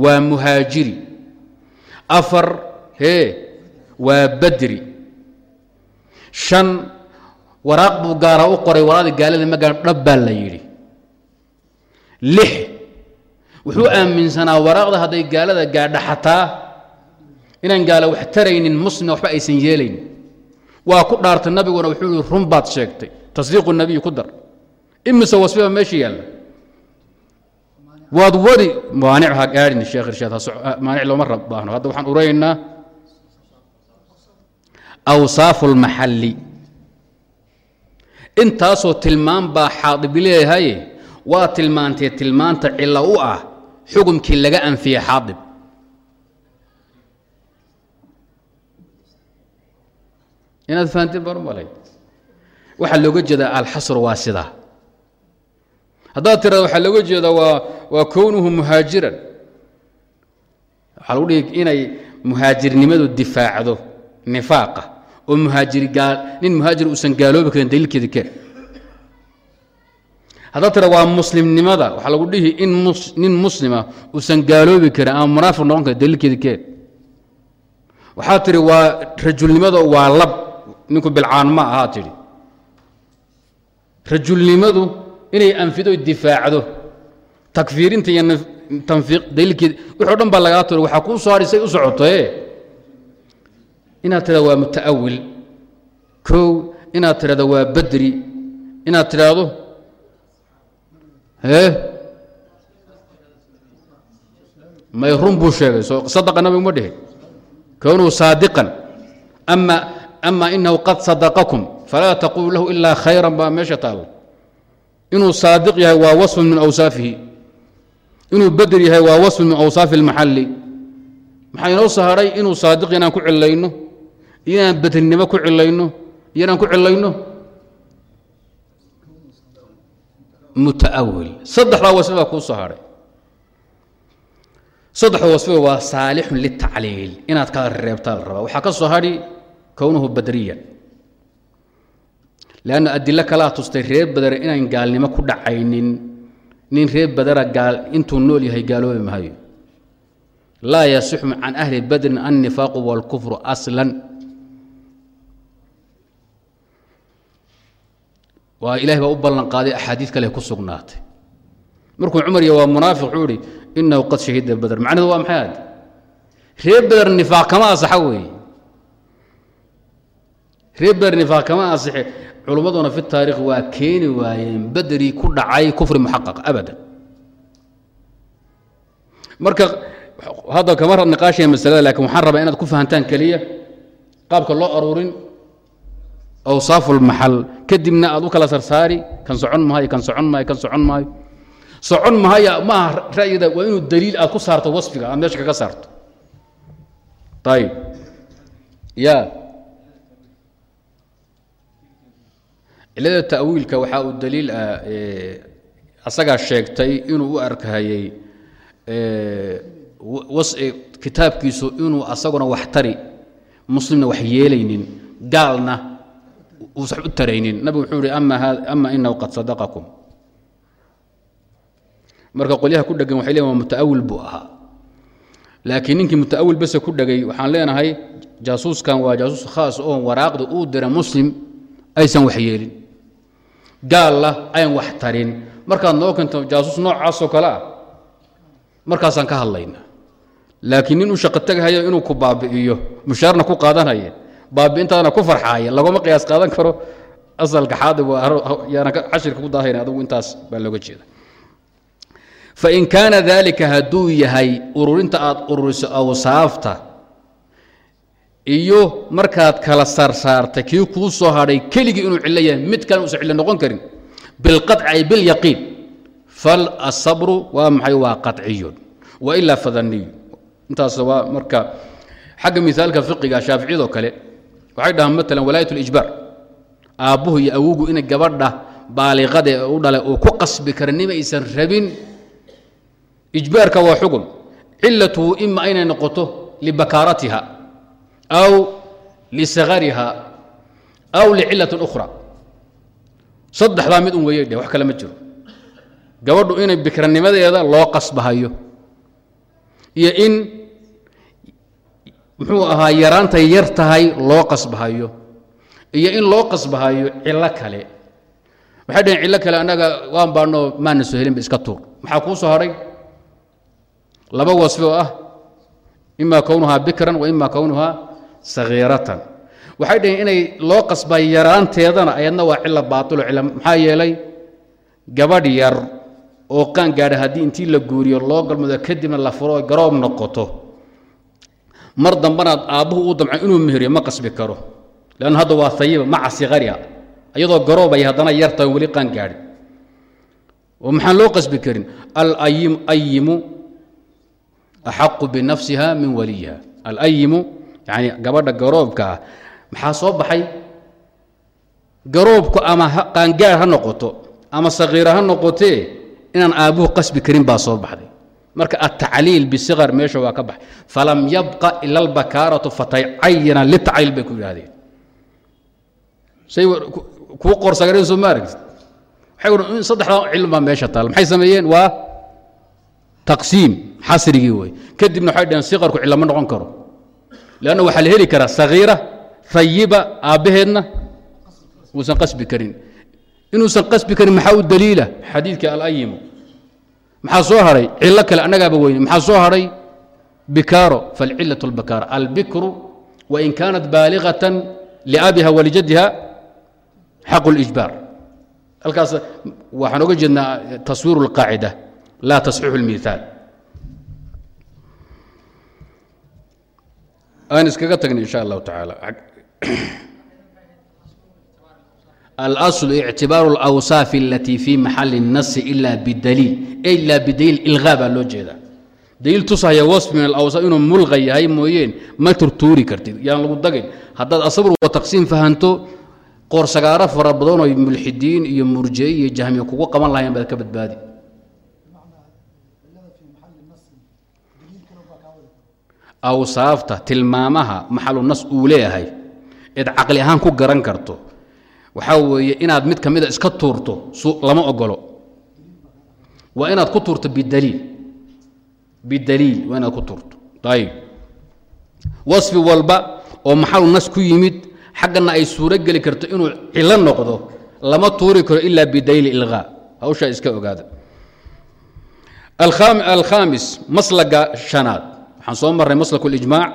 waa muhaajiri. Afar hee waa badri. Shan waraaq buu gaara u qoray waraaqda gaalada ma dhab baa la yidhi. Lix wuxuu aaminsanaa waraaqda hadday gaalada gaadha xataa inaan gaala wax taraynin muslimna waxba aysan yeelayn waa ku dhaartay nabiguna wuxuu yihi run baad sheegtay. Tasdiiqu nabiyi ku dar. Imise wasfiba meesha yaalla? Waad wadi maanic ha gaadhin sheekh irshaad maanic looma rab hadda waxaan uraynaa awsaafu lmaxalli intaasoo tilmaan baa xaadib leeyahaye waa tilmaantee tilmaanta cilo u ah xukumkii laga anfiyey xaadib inaad fahanteen baan u waxaa looga jeedaa alxasr waa sidaa haddaad tirada waxaa looga jeedaa waa waa kownuhu muhaajiran. Waxaa lagu dhihi inay muhaajirnimadu difaacdo nifaaqa oo muhaajir nin muhaajir uusan gaaloobi karin daliilkeeda keen haddaad tira waa muslimnimada waxaa lagu dhihi in nin muslima uusan gaaloobi karin ama munaafiq noqon karin daliilkeeda keen waxaa tidhi waa rajulnimada waa lab ninku bilcaan ma ahaa tidhi. Rajulnimadu inay anfido difaacdo. Takfiirinta iyo tanfiiq daliilkeeda wixii o dhan baa lagaa tiro waxaa kuu soo hadhi say u socotoe inaad tidhahdo waa muta'awil kow inaad tidhahdo waa badri. Inaad tidhaahdo hee? May run buu sheegay soo sadaqa nabigu ma dhihin kownuu saadiqan ama ama inahu qad sadaqakum falaa taqulu lahu ilaa khayran baa meesha taalla inuu saadiq yahay waa wasfun min awsaafihi inuu bedr yahay waa wasfun min awsaafi اlmaxalli maxaa inoo soo hadhay inuu saadiq inaan ku cilayno inaan bedrinimo ku cilayno inaan ku cilayno mutaawil saddexdaa wasfi baa kuu soo saddexda wasfiga waa saalixun litacliil inaad kala reebtaa la rabaa waxaa ka soo hadhi kownuhu badriyan leanna adilo kalaa tustay reer badara inaan gaalnimo ku dhacaynin nin reer badara gaal intuu nool yahay gaaloobi maayo laa yasixu can ahli badrin annifaaqu wاlkufru aslan waa ilahay baa u ballan qaaday axaadiid kale ku sugnaatay markuu cumar iyo waa munaafiq wuxuu ihi inahu qad shahida badr macnahedu waa maxay ad reer beder nifaaq kama asaxa weeye reer beder nifaaq kama asaxe culummaduna fi taarikh waa keeni waayeen bedri ku dhacay kufri muxaqaq abadan. Marka hadda kama niqaashaya masalada laakiin waxaan rabaa inaad ku fahantaan keliya qaabka loo aruurin awsaafu lmaxal kadibna aad u kala sarsaari kan socon maayo kan socon maayo kan socon maayo. Socon mahaya maaha ra'yida waa inuu daliil aad ku saarto wasfiga aad meesha kaga saarto. Ayib ya cilada ta'wiilka waxaa uu daliil ah asagaa sheegtay inuu u arkahayey kitaabkiisu inuu asaguna wax tari muslimna wax yeelaynin gaalna uusan u taraynin. Nabigu wuxuu ihi ama inahu qad sadaqakum. Marka qolyaha ku dhegan waxay leeyihiin waa muta'awil buu ahaa. Laakiin ninkii muta'awil bese ku dhegay waxaan leenahay jaasuuskan waa jaasuus khaas oo waraaqda uu dira muslim aysan wax yeelin gaalla ayan wax tarin. Markaad noo keento jaasuus noocaasoo kale ah markaasaan ka hadlayna laakiin nin u shaqo teghayo inuu ku baabi'iyo mushaarna ku qaadanaya baabi'intaadana ku farxaaya lagoma qiyaas qaadan karo. Asalka xaadib yaana cashirka ku daahayna adugu intaas baa looga jeeda. Fain kaana daalika hadduu yahay ururinta aad ururiso awsaafta iyo markaad kala sarsaartay kii kuu soo hadhay keligii inuu cillo yahay mid kale uusan cillo noqon karin bilqaطci ay bilyaqiin fal asabru waa maxay waa qaطciyun wailaa fadaniyu intaas waa marka xagga misaalka fiqiga shaaficiyadoo kale waxay dhahaan maalan walaayat اlijbaar aabbuhu iyo awogu inay gabadha baaliqade u dhalay uu ku qasbi kara nima aysan rabin ijbaarka waa xugum cilatuhu ima inay noqoto libakaaratiha aw lisagariha aw licilatin ukhra saddexdaa mid un weeye dheh wax kale ma jiro gabadhu inay bikranimadeeda loo qasbahayo iyo in muxuu ahaa yaraantay yar tahay loo qasbahayo iyo in loo qasbahayo cillo kale waxay dhaheen cillo kale annaga waan baanoo maana soo helinba iska tuur maxaa kuu soo hadhay laba wasfi oo ah ima sagiiratan. Waxay dhaheen inay loo qasbay yaraanteedana ayadna waa cilo baatilo cilo maxaa yeelay gabadh yar oo qaan gaadha haddii intii la guuriyo loo galmado kadibna la furo oy garoob noqoto. Mar dambanaad aabbuhu u damco inuu meheriyo ma qasbi karo. Leanna hadda waa hayiba maca sikariha iyadoo garoobay haddana yarta weli qaan gaadhin oo maxaan loo qasbi karin? Alayim ayimu axaqu binafsiha min waliyiha alayimu yani gabadha garoobka ah maxaa soo baxay? Garoobku ama qaangaar ha noqoto ama sakiira ha noqotee inaan aabbuhu qasbi karin baa soo baxday. Marka altacliil bisikar meesha waa ka baxay. Falam yabqa ila albakaaratu fatacayana litacliil bay ku yidhahdeen say kuu qorsagaren soo ma waxay ui in saddexdaa cilm baa meesha taal. Maxay sameeyeen? Waa taqsiim xasrigii wey kadibna waxay dhaheen sikarku cilama noqon karo leanna waxaa la heli karaa sagiira fayiba aabbaheedna uusan qasbi karin inuusan qasbi karin maxaa u daliila xadiidka alayimu maxaa soo hadhay cillo kale annagaaba weyne maxaa soo hadhay bikaaro falcilaة اlbakaara albikru wain kaanat baaligaة liabiha walijadiha xaqu اlijbaar halkaas waxaan oga jeednaa taswiir اlqaacida laa tasxiixu اlmiثaal aan iskaga tagna in sha allahu tacaala اlأصل اctibaaru اlأwsaaف اlatي fii maxali الnas ila bidaliil ila bidaliil ilغaa baa loo jeedaa daliil tusahaya wasf min alawsaaf inuu mulqa yahay mooyeen ma turtuuri kartid yaan lagu dagin haddaad asabr wa taqsiim fahanto qoorsagaaro fara badanoo mulxidiin iyo murjiye iyo jahmiye kugu qaban lahayn baad ka badbaadi Awsaafta tilmaamaha maxalu nas uu leeyahay eed caqli ahaan ku garan karto. Waxaa weeye inaad mid ka mida iska tuurto lama ogolo waa inaad ku tuurto bidaliil. Bidaliil waa inaad ku tuurto. Ayib wasfi walba oo maxalu nas ku yimid xaggana ay suuro geli karto inuu cilo noqdo lama tuuri karo ilaa bidaliil ilqaa hawshaa iska ogaada. Alkhaamis maslaga shanaad waxaan soo marray maslak اlijmaac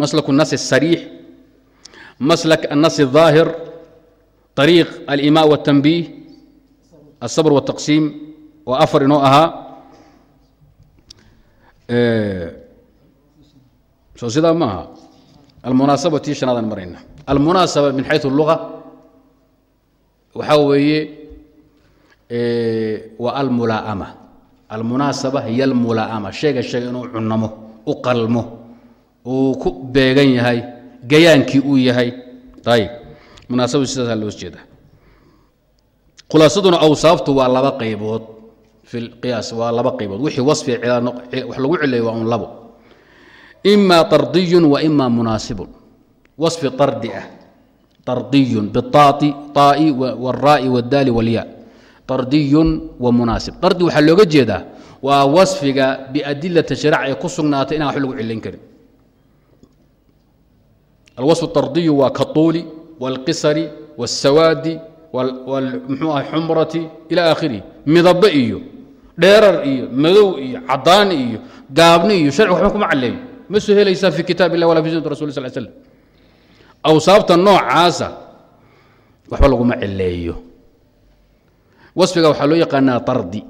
maslak الnas الsariix maslak الnas الظaahir طريق الإماء والتنبيه الصبر والتقسيم وأفر إنه أها سو سيدا معها المناسبة تيشن هذا المرين المناسبة من حيث اللغة وحوي والملائمة المناسبة هي الملائمة شيء الشيء إنه عنمه وقلمه وبيغن يهي جيانكي ويهي طيب munaasabadu sidaasaa loo jeeda khulaasaduna awsaaftu waa laba qaybood fi lqiyaas waa laba qaybood wixii wasfi wax lagu cileeyo waa un labo ima طardiyun wa ima munaasibun wasfi طardi ah طardiyun biطaai طaa'i wاlraa'i wاdaali wاlya طardiyun wa munaasib طardi waxaa looga jeedaa waa wasfiga biadilati sharic ee ku sugnaatay inaan wax lagu cilayn karin alwasf الطardiyu waa kaطuuli والقصر والسواد mxuu ah xumrati ilى akhirihi midabo iyo dheerar iyo madow iyo cadaan iyo gaabni iyo sharci waxba kuma caleeyo ma soo helaysaa fi kitaab illah wala fi sunnati rasul sal slam awsaafta noocaasa waxba laguma cileeyo wasfiga waxaa loo yaqaanaa tardi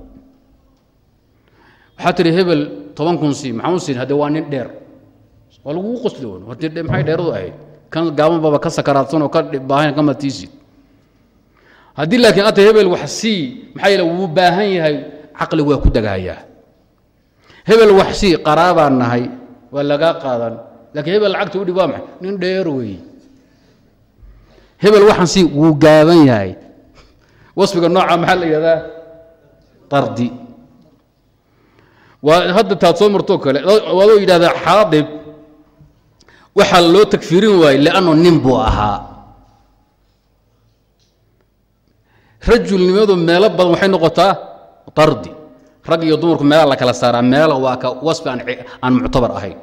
waxaa tihi hebel toban kun sii maxaa u siin? Haddee waa nin dheer. Waa lagugu qosli maxay dheeradu ahayd? Kan gaabanbaba ka sakaraadsan oo ka baahan ka matiisid. Haddii laakiin ata hebel wax sii maxaa yeele wuu baahan yahay caqligu waa ku dagahayaa hebel wax sii qaraabaan nahay waa lagaa qaadan. Laakiin hebel lacagta udhib waa maxay? Nin dheer weeye hebel waxaan sii wuu gaaban yahay. Wasfiga nooca maxaa la yidhahdaa? Tardi waa hadda taad soo martoo kale waadoo yidhahdaa xaadib. Waxaa loo tagfiirin waayey lanno nin buu ahaa. Rajulnimadu meelo badan waxay noqotaa tardi rag iyo dumarku meela la kala saaraa meela waa ka wasfi aan muctabar ahayn.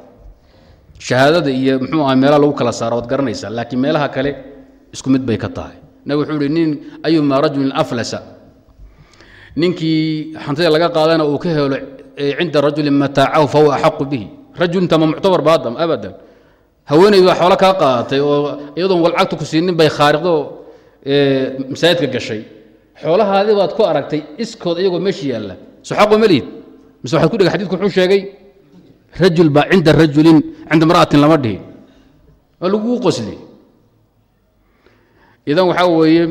Shahaadada iyo muxuu aha meelaha lagu kala saara waad garanaysaa laakiin meelaha kale isku mid bay ka tahay. Nabig wuxuu ihi nin ayuma rajulin aflasa? Ninkii hantida laga qaadana uu ka helo cinda rajulin mataacahu fahuwa axaqu bihi. Rajul intama muctabar baadam abadan. Haweeney baa xoolo kaa qaadatay oo iyadoon walcagta ku siinin bay khaariqdo masaajidka gashay. Xoolahaadii baad ku aragtay iskood iyagoo meesha yaalla. So xaqo ma lihid mise waxaad ku dhega xadidku wuxuu sheegay rajul baa cinda rajulin cinda imra'atin lama dhihin. Waa laguu qosli. Idan waxaa weeye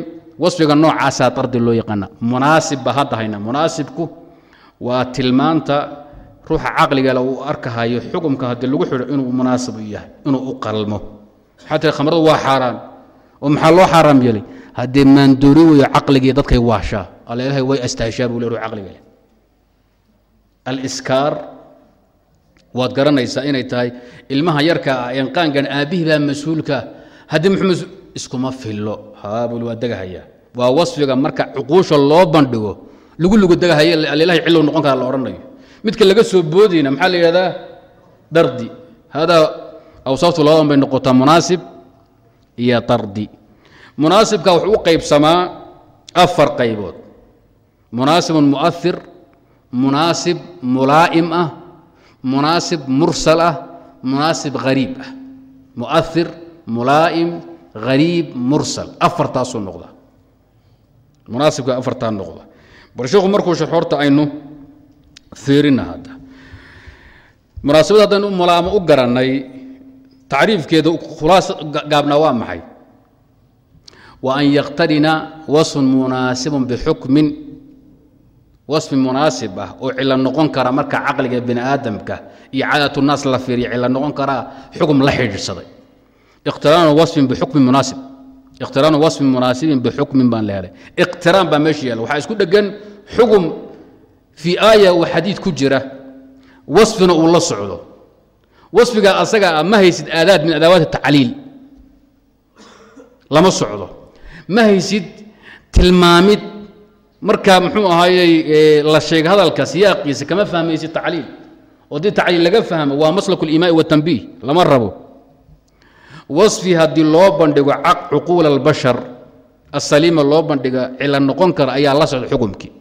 wasfiga noocaasaa dardi loo yaqaana waa tilmaanta ruuxa caqligale uu arkahayo xukumka haddii lagu xidho inuu munaasib u yahay inuu u qalmo. Tiri khamradu waa xaaraan oo maxaa loo xaaraam yeelay? Haddee maandoori weyo caqligii dadkay waashaa. Alla ilahay way astaashaa buu le ruux caqliga leh. Aliskaar waad garanaysaa inay tahay ilmaha yarka ah een qaangan aabbihii baa mas'uulka haddii muxuu iskuma fillo. Haabul waa degahaya waa wasfiga marka cuquusha loo bandhigo lagu lugu degahaya alilahay cillow noqon kara la odhanayo midka laga soo boodayna maxaa la yidhahdaa? Dardi. Haadaa awsaaftu labadan bay noqotaa munaasib iyo dardi munaasibka wuxuu u qaybsamaa afar qaybood. Munaasibun mu'ahir munaasib mulaa'im ah munaasib mursal ah munaasib hariib ah. Mu'ahir mulaa'im hariib mursal. Afartaasuu noqda munaasibka afartaa noqda bal sheekhu markuu sharxo horta aynu fiirina hadda. Munaasabad haddaynu mulaamo u garannay tacriifkeeda khulaas gaabnaa waa maxay? Wa an yaktarina wasfun munaasibun bixukmin. Wasfi munaasib ah oo cilo noqon kara marka caqliga bini aadamka iyo caadatunaas la fiiriya cilo noqon karaa xukum la xidhiidhsaday. Iqtiraanu wasfin bixukmin munaasib iqtiraanu wasfin munaasibin bixukmin baan leeday iqtiraan baa meesha yaalla waxaa isku dhegan xukum fii aaya uu xadiid ku jira wasfina uu la socdo wasfiga asaga ah ma haysid aadaad min adaawaati tacliil lama socdo ma haysid tilmaamid marka muxuu ahaayey la sheega hadalka siyaaqiisa kama fahmaysid tacliil oo dii tacliil laga fahmo waa maslaku اlimaai watanbiih lama rabo wasfi haddii loo bandhigo cuquula albashar asaliima loo bandhiga cila noqon kara ayaa la socda xukumkii.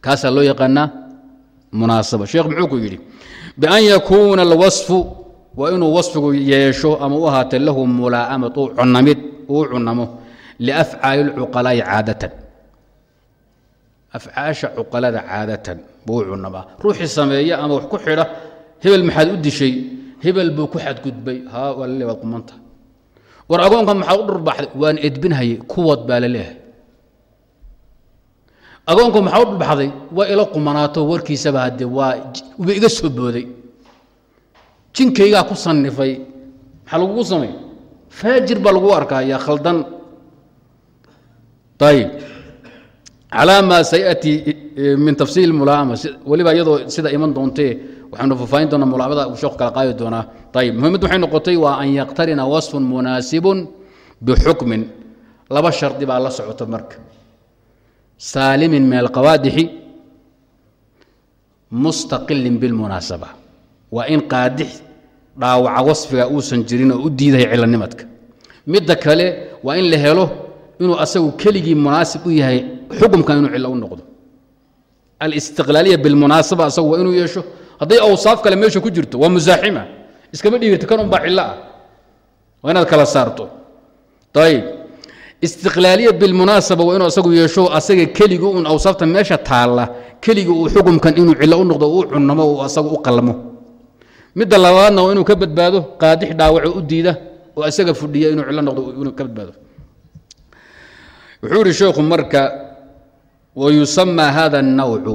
Kaasaa loo yaqaanaa munaasaba. Sheekh muxuu ku yidhi bian yakuuna alwasfu waa inuu wasfigu yeesho ama u ahaatee lahu mulaa'amad uu cunamid uu cunamo liafcaali اlcuqalaa'i caadatan. Afcaasha cuqalada caadatan buu u ruuxii sameeya ama wax ku xidha hebel maxaad u dishay hebel buu ku xadgudbay. Haa waa lale waad qumanta. War agoonkan maxaad u dhurbaxday waan edbinhayay kuwad baa la leehay agoonku maxaa u dhurbaxday? Waa ila qumanaato warkiisaba haddee waa uba iga soo booday. Jinkaygaa ku sannifay. Maxaa lagugu samay faajir baa lagu arkaaya khaldan. Ayib calaa maa sayati min tafsiil mulaama weliba iyadoo sida iman doontee waxaynu fafaahin doonaa mulaamada sheekhu kala qaadi doonaa. Ayib muhimaddu waxay noqotay waa an yaqtarina wasfun munaasibun bixukmin. Laba shardi baa la socota marka. Saalimin min alqawaadixi mustaqilin bilmunaasaba waa in qaadix dhaawaca wasfiga uusan jirin oo u diidahay cilanimadka midda kale waa in la helo inuu asagu keligii munaasib u yahay xukumkan inuu cilo u noqdo. Alistiqlaaliya bilmunaasaba asagu waa inuu yeesho. Hadday awsaaf kale meesha ku jirto waa musaaxima iskama dhigirta kan unbaa cilo ah. Waa inaad kala saarto. Ayib istiqlaaliya bilmunaasaba waa inuu asagu yeesho asaga keligii un awsaafta meesha taalla. Keligii uu xukumkan inuu cilo u noqdo uu cunamo uu asagu u qalmo. Midda labaadna waa inuu ka badbaado qaadix dhaawaco u diida oo isaga fudhiya inuu cilo noqdo ka badbaado. Wuxuu ihi sheekhu marka wayusamaa hada الnawcu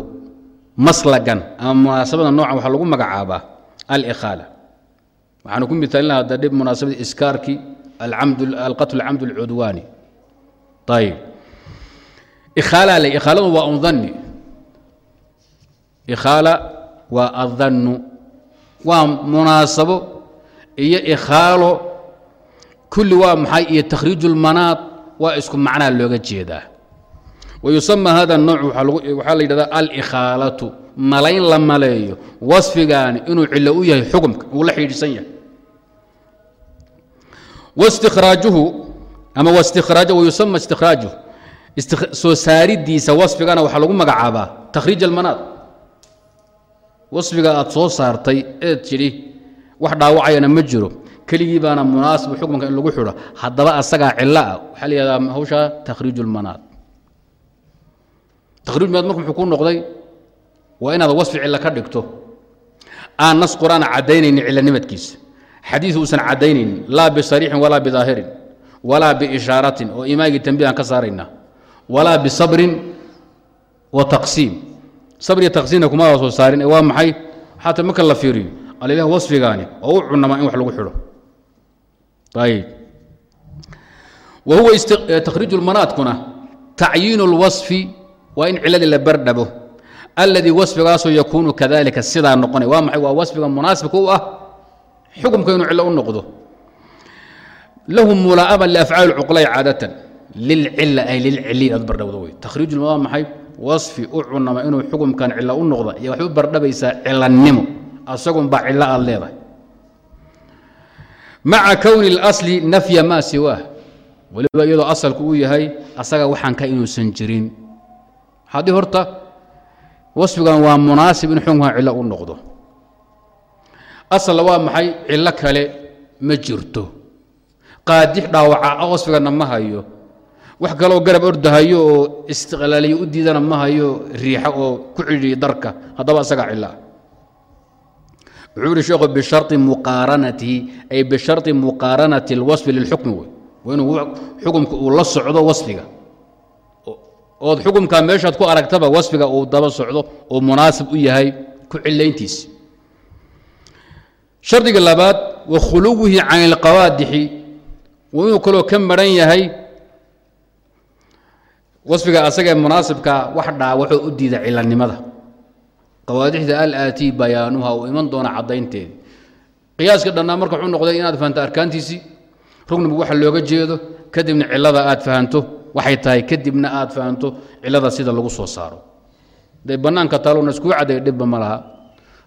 maslagan ama munaasabada noocan waxaa lagu magacaabaa alikhaala waxaanu ku mitaalin lahaa da dhib munaasabadii iskaarkii alqatl camd اlcudwaani ayib ikhaala le ikhaaladu waa un dhanni ikhaala waa adhannu waa munaasabo iyo ikhaalo kulli waa maxay iyo takhriiju اlmanaad waa isku macnaa looga jeedaa wayusama hada nooc waxaa la yidhahdaa alikhaalatu malayn la maleeyo wasfigaani inuu cilo u yahay xukumka uu la xidhiidhsan yahay waistikhraajuhu ama wastikhraaj wayusama istikhraaju soo saaridiisa wasfigana waxaa lagu magacaabaa takhriij almanaad wasfiga aad soo saartay eed tidhi wax dhaawacayana ma jiro keligii baana munaasib xukunka in lagu xidho haddaba asagaa cilo ah waxaa la yihahdaa hawshaa takhriij lmanaad takhriij manaad marka muxuu ku noqday waa inaad wasfi cilo ka dhigto aan nas qur'aan caddaynaynin cilanimadkiisa xadiid uusan caddaynaynin laa bisariixin walaa bidaahirin walaa biishaaratin oo imaagii tambihan ka saaraynaa walaa bisabrin wa taqsiim sabriya taqsiimna kuma soo saarin ee waa maxay xaata marka la fiiriyo alilah wasfigaani oo u cunamaa in wax lagu xidho ayib wa huwa takhriij lmanaadkuna tacyiin اlwasfi waa in ciladii la bardhabo. Alladii wasfigaasoo yakuunu kadalika sidaa noqonay. Waa maxay? Waa wasfiga munaasibka u ah xukumka inuu cilo u noqdo. Lahu mulaa'ama liafcaali cuqlay caadatan. Lilcila ay lilciliy aad bardhawdo wey takhriij waa maxay? Wasfi u cunama inuu xukumkan cilo u noqda iyo waxay u bardhabaysaa cilannimo asagun baa cilo aad leedahay. Maca kowni اlasli nafya maa siwaah weliba iyadoo asalku uu yahay asaga waxaan ka inuusan jirin haddii horta wasfigan waa munaasib in xukunkan cilo u noqdo. Asalna waa maxay? Cilo kale ma jirto. Qaadix dhaawaca wasfigana ma hayo. Wax kaleoo garab ordahayo oo istiqlaaliyo u diidana ma hayo riixa oo ku cidhiya darka. Haddaba asagaa cilo ah wuxuu yihi sheekhu bishari muqaaranatihi ay bishari muqaaranati اlwasfi lilxukmi wey. Waa inuu xukumka uu la socdo wasfiga ood xukumka meeshaad ku aragtaba wasfiga uu daba socdo oo munaasib u yahay ku cilayntiisi shardiga labaad wa khuluwihi can ilqawaadixi waa inuu kaloo ka maran yahay wasfiga asaga ee munaasibka wax dhaawacoo u diida cilanimada. Qawaadixda alaati bayaanuha uu iman doona caddaynteedi qiyaaska dhannaa marka wuxuu noqday inaad fahanto arkaantiisii rugnigu waxa looga jeedo kadibna cilada aad fahanto waxay tahay kadibna aad fahanto cilada sida lagu soo saaro. Day bannaanka taalona iskuu cadday dhibba ma laha.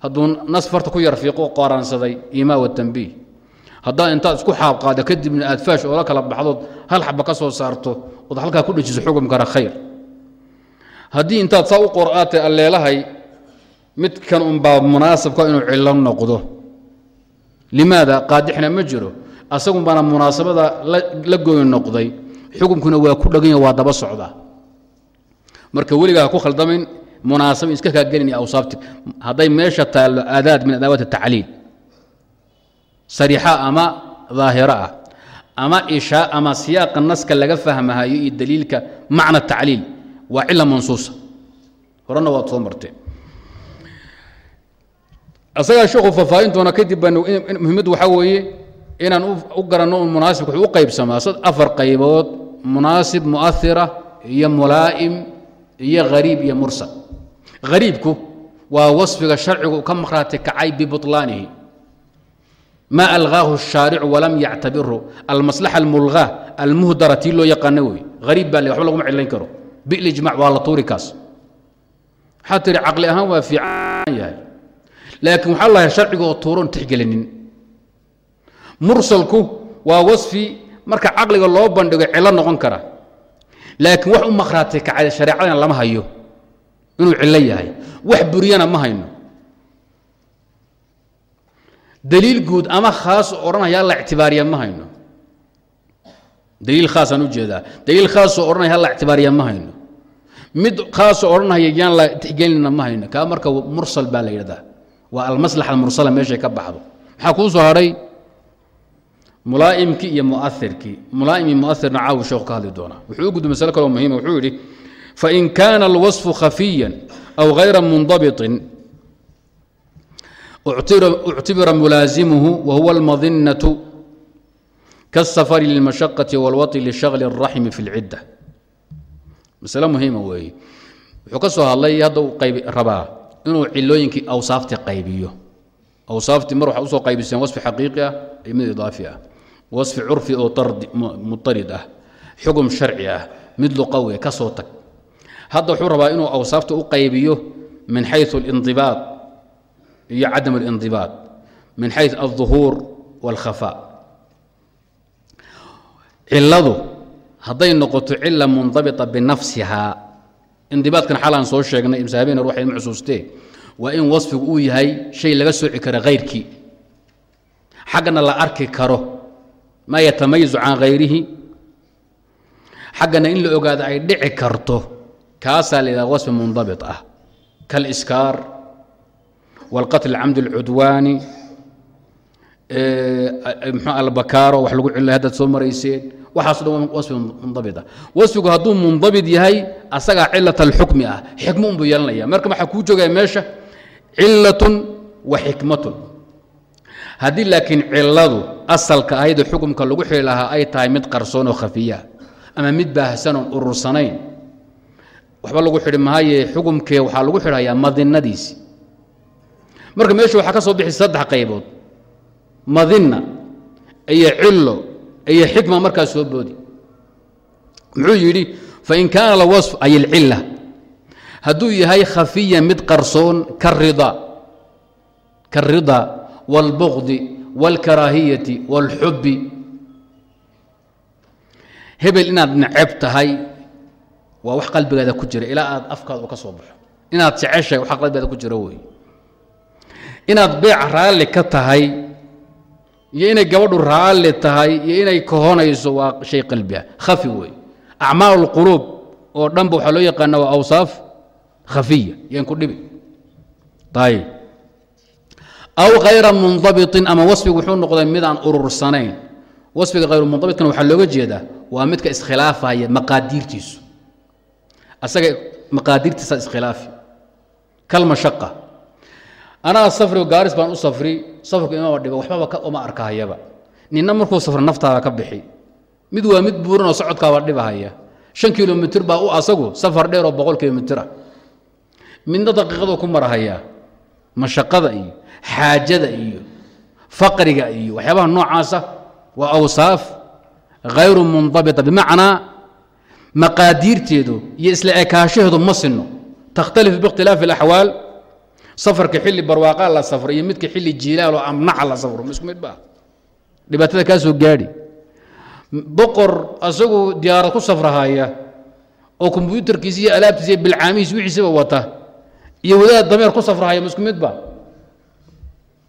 Hadduu nas farta ku yar fiiqo qooraansaday iimaa watambiih intaad isku xaabqaado kadibna aad faash oola kala baxdood hal xaba ka soo saarto ood halkaa ku dhejiso xukumkana khayr. Haddii intaad saa u qor-aatay alleelahay midkan unbaa munaasabka inuu cilo noqdo. Limaada qaadixna ma jiro. Asagun baana munaasabada la goy noqday xukumkuna waa ku dhaganya waa daba socdaa marka weligaa ha ku khaldamayn munaasaba iska kaa gelin awsaabti hadday meesha taallo aadaad min adaawat tacliil. Sariixa ama daahiro ah ama ishaa ama siyaaqa naska laga fahmahayo iyo daliilka macna tacliil waa cila mansuusa. Horena waad soo marteen asagaa sheekhu faahfaahin doona kadib baan muhimaddu waxaa weeye inaan u garanno un munaasibka wuxuu u qaybsamaa. Afar qaybood munaasib mu'ahira iyo mulaa'im iyo hariib iyo mursal. Hariibku waa wasfiga sharcigu ka maqhraati kacay bibutlaanihi ma alghaahu الshaaricu walam yactabiru. Almaslaxa almulgaa almuhdara tii loo yaqaano wey. Hariib baa le waxba laguma cilayn karo. Bilijmac waa la tuuri kaas. Waxaa tihi caqli ahaan waa fiican yahay. Laakiin waxaa lahay sharciga oo tuuron tixgelinin mursalku waa wasfi marka caqliga loo bandhigo cilo noqon kara. Laakiin wax u makhraatay kacay shareecadana lama hayo. Inuu cilo yahay. Wax buriyana ma hayno. Daliil guud ama khaas odhanaya la ictibaariya ma hayno. Daliil khaasaan u jeedaa daliil khaasoo odhanaya hala ictibaariya ma hayno. Mid khaasoo odhanaya yaan la tixgelinna ma hayno. Kaa marka mursal baa la yidhahdaa. Waa almaslaxa almursala meeshay ka baxdo. Maxaa kuu soo hadhay mulaa'imkii iyo mu'ahirkii mulaa'im iyo mu'ahirna caawi sheekhu ka hadli doonaa wuxuu u gudbi masale kaloo muhiima wuxuu yidhi fain kaana alwasfu khafiyan aw hayra mundabiطin اctibira mulaazimuhu wahuwa almadinaة kaالsafari lilmashaqaةi wاlwaطi lishagli الraxmi fi اlcidda masale muhiima weeye wuxuu ka soo hadlay hadda u qayb rabaa inuu cilooyinkii awsaafti qaybiyo awsaaftii mar waxaa usoo qaybiseen wasfi xaqiiqi ah iyo mid idaafi ah wasfi curfi oo mutarid ah xugum sharci ah mid luqawi ka soo tag hadda wuxuu rabaa inuu awsaafta u qaybiyo min xayu اlinضibaaط iyo cadam اlinضibaaط min xayu alظuhuur wاlkhafaa ciladu hadday noqoto cila mundabita binafsihaa indibaadkan xalaan soo sheegnay imsaabinar waxay ma xusuustee waa in wasfigu uu yahay shay laga sooci kara hayrkii xaggana la arki karo maa yatamayizu can hayrihi xaggana in la ogaado ay dhici karto kaasaa la yidhaha wasfi mundabit ah. Kaliskaar wاlqatl camdi اlcudwaani mxu albakaaro wax lagu celilay haddaad soo marayseen waxaaso dhan wasfi mundabit ah. Wasfigu hadduu mundabit yahay asagaa cilat alxukmi ah xikmo unbuu yeelanaya marka waxaa kuu joogaya meesha cilatun wa xikmatun haddii laakiin ciladu asalka ahaydee xukumka lagu xili lahaa ay tahay mid qarsoon oo khafiya ama mid baahsan oon urursanayn waxba lagu xidhi maaye xukumkee waxaa lagu xidhayaa madinadiisi marka meesha waxaa ka soo bixi saddex qaybood. Madina iyo cilo iyo xikma markaa soo boodi. Muxuu yidhi fain kaana lwasf ay alcila hadduu yahay khafiya mid qarsoon karida kaالrida wاlbغdi wاlkaraahiyati wاlxubi hebel inaad neceb tahay waa wax qalbigaada ku jira ilaa aad afkaada u ka soo baxo inaad jeceshahay wax qalbigaada ku jira wey inaad beec raalli ka tahay iyo inay gabadhu raalli tahay iyo inay kohonayso waa shay qalbi ah khafi wey acmaal اlquluub oo dhanba waxaa loo yaqaana waa awsaaf khafiya yan ku dhibi ayb aw hayra mundabiطin ama wasfigu wuxuu noqday mid aan urursanayn wasfiga hayru mundabiطkan waxaa looga jeedaa waa midka iskhilaafaya maqaadiirtiisu. Asaga maqaadiirtiisa iskhilaafi kalmashaqa anaa safri gaaris baan u safri safarku imama dhiba waxbaba uma arkahayaba nina markuu safra naftaada ka bixi. Mid waa mid buuranoo socodkaaba dhibahaya. Shan kilomitr baa u asagu safar dheer oo boqol kilomitr ah. Midna daqiiqadu ku marahayaa mashaqada iyo xaajada iyo faqriga iyo waxyaabaha noocaasa waa awsaaf hayru mundabita bimacnaa maqaadiirteedu iyo isla ekaashaheedu ma sinno takhtalif biikhtilaafi اlaxwaal safarka xilli barwaaqaa la safro iyo midka xilli jiilaaloo amnaca la safro ma isku mid baa? Dhibaatada kaa soo gaadhi boqor asagu diyaarad ku safrahaya oo kombyuutarkiisa iyo alaabtiisa iyo bilcaamihiis wixiisaba wata iyo wadaad dameer ku safrahaya ma isku mid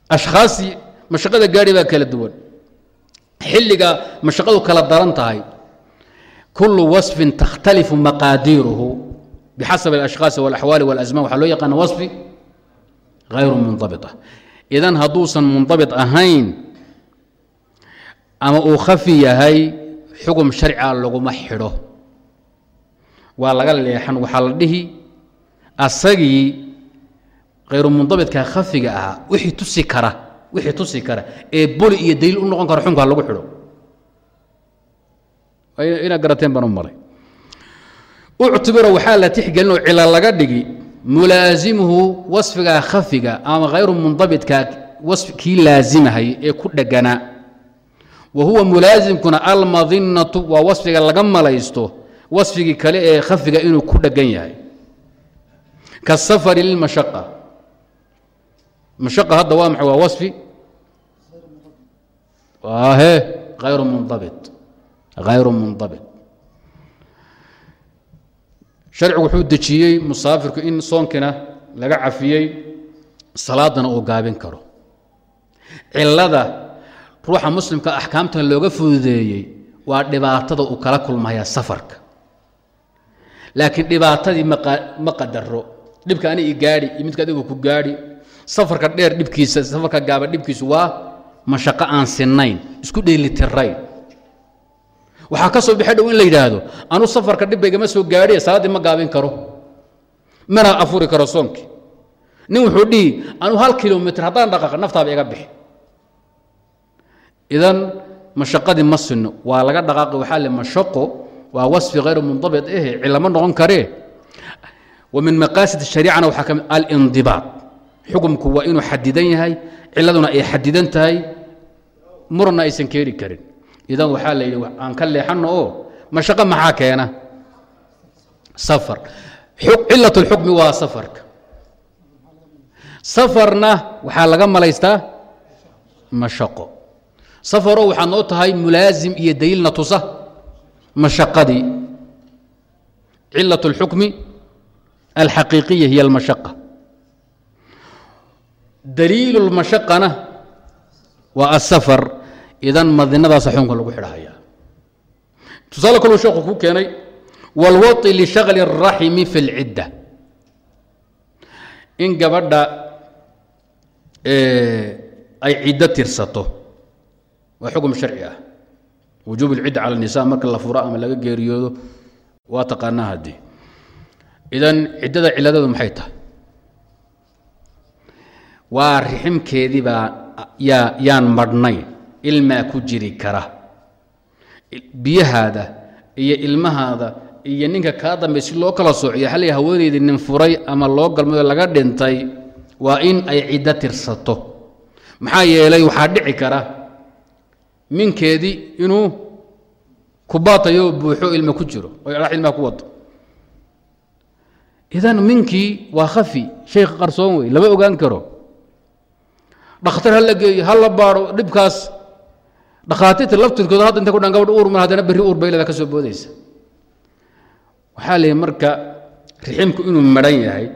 ba ashkhaastii mashaqada gaadhi baa kala duwan. Xilliga mashaqadu kala daran tahay. Kullu wasfin takhtalifu maqaadiiruhu bixasab alashkhaasi walaxwaali walasmaan waxaa loo yaqaana wasfi hayru mundabita idan hadduusan mundabit ahayn ama uu khafi yahay xugum sharciga laguma xidho. Waa laga leexan waxaa la dhihi asagii hayru mundabitka khafiga ahaa wixii tusi kara wixii tusi kara ee boli iyo daliil u noqon kara xunka lagu xidho. Inaad garateen baan u maray. Uctibira waxaa la tixgelin oo cila laga dhigi mulaasimuhu wasfigaa khafiga ama hayru mundabitka kii laasimahay ee ku dheganaa wa huwa mulaasimkuna almadinatu waa wasfiga laga malaysto wasfigii kale ee khafiga inuu ku dhegan yahay. Kaasafari lilmashaqa mashaqa hadda waa maxay waa wasfi he hayru mundabit hayru mundabit sharcigu wuxuu dejiyey musaafirku in soonkina laga cafiyey salaadana uu gaabin karo cilada ruuxa muslimka axkaamtan looga fududeeyey waa dhibaatada uu kala kulmaya safarka laakiin dhibaatadii ma qadaro dhibka ani i gaadhi iyo adigu ku gaadhi safarka dheer dhibkiisa safarka gaaba dhibkiisu waa mashaqo aan sinnayn isku dheelitirayn waxaa ka soo baxay dhow in la yidhaahdo anu safarka dhibba igama soo gaadhiye salaaddii ma gaabin karo. Mana afuri karo soonkii nin wuxuu dhihi anu hal kilomitr haddaan dhaqaaq naftaaba iga bixi. Idan mashaqadii ma sinno waa laga dhaqaaqi waxaa le mashaqo waa wasfi hayru mundabit ehe cilama noqon karee. Wa min maqaasid shariicana waxaa ka mid alindibaad xukumku waa inuu xadidan yahay ciladuna ay xadidan tahay murna aysan keeni karin idan waxaa la yidhi aan ka leexanno oo mashaqo maxaa keena safar cilat اlxukmi waa safarka safarna waxaa laga malaystaa mashaqo safaroo waxaad noo tahay mulaasim iyo daliilna tusa mashaqadii cilaة اlxukmi alxaqiiqiya hiy almashaqa daliil اlmashaqana waa asafar idan madinadaasa xukunka lagu xidhahaya tusaale kaluu sheekhu ku keenay wاlwaطi lishagli الraximi fi اlcidda in gabadha ay ciddo tirsato waa xukm sharci ah wujuub اlcidda cala الnisa marka la furo ama laga geeriyoodo waa taqaanaa haddii idan ciddada ciladeedu maxay tahay Waa riximkeedii baa yaa yaan madhnayn ilmaa ku jiri kara. Biyahaada iyo ilmahaada iyo ninka kaa dambay si loo kala soociyo xalliga haweenaydii nin furay ama loo galmayo laga dhintay waa in ay ciddo tirsato. Maxaa yeelay waxaa dhici kara minkeedii inuu kubaatayo buuxo ilma ku jiro oo dha ilmaa ku wado. Idan minkii waa khafi shay qarsoon wey lama ogaan karo dhakhtar ha la geeyo ha la baado dhibkaas. Dhakhaatiirta laftirkooda hadda inta ku dhan gabadh uur mar haddana berri uur baylada ka soo boodaysa. Waxaa la marka riximku inuu madhan yahay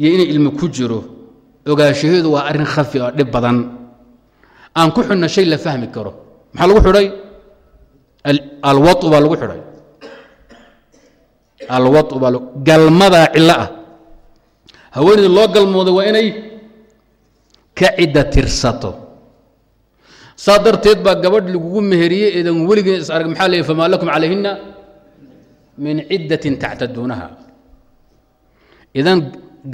iyo inay ilmo ku jiro ogaanshaheedu waa arrin khafi oo dhib badan. Aan ku xidhna shay la fahmi karo. Maxaa lagu xidhay? Alwau baa lagu xidhay. Alwau baa galmadaa cillo ah. Haweeneyda loo galmooday waa inay ka cidda tirsato. Saa darteed baa gabadh lagugu meheriyey eedan weligeen is arag maxaa leeyay famaa lakum calayhinna min ciddatin tactaduunaha. Idan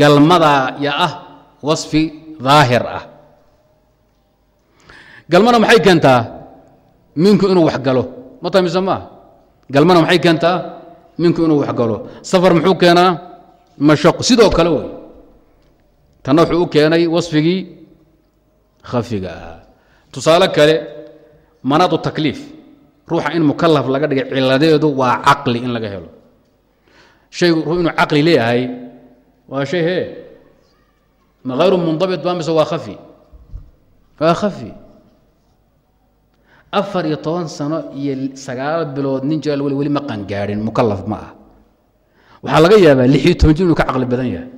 galmadaa ya ah wasfi daahir ah. Galmana maxay keentaa? Minku inuu wax galo. Ma tahay mise galmana maxay keentaa? Minku inuu wax galo. Safar muxuu keenaa? Mashaqo sidoo kale wey. Tanna wuxuu u keenay wasfigii khafiga ahaa tusaale kale manaadu takliif. Ruuxa in mukalaf laga dhigay ciladeedu waa caqli in laga helo. Shaygu ruu inuu caqli leeyahay waa shay hee. Ma hayru mundabit ba mise waa khafi? Waa khafi. Afar iyo toban sano iyo sagaal bilood nin jiraal weli weli ma qangaadhin mukalaf ma ah. Waxaa laga yaabaa lix iyo toban jir inuu ka caqli badan yahay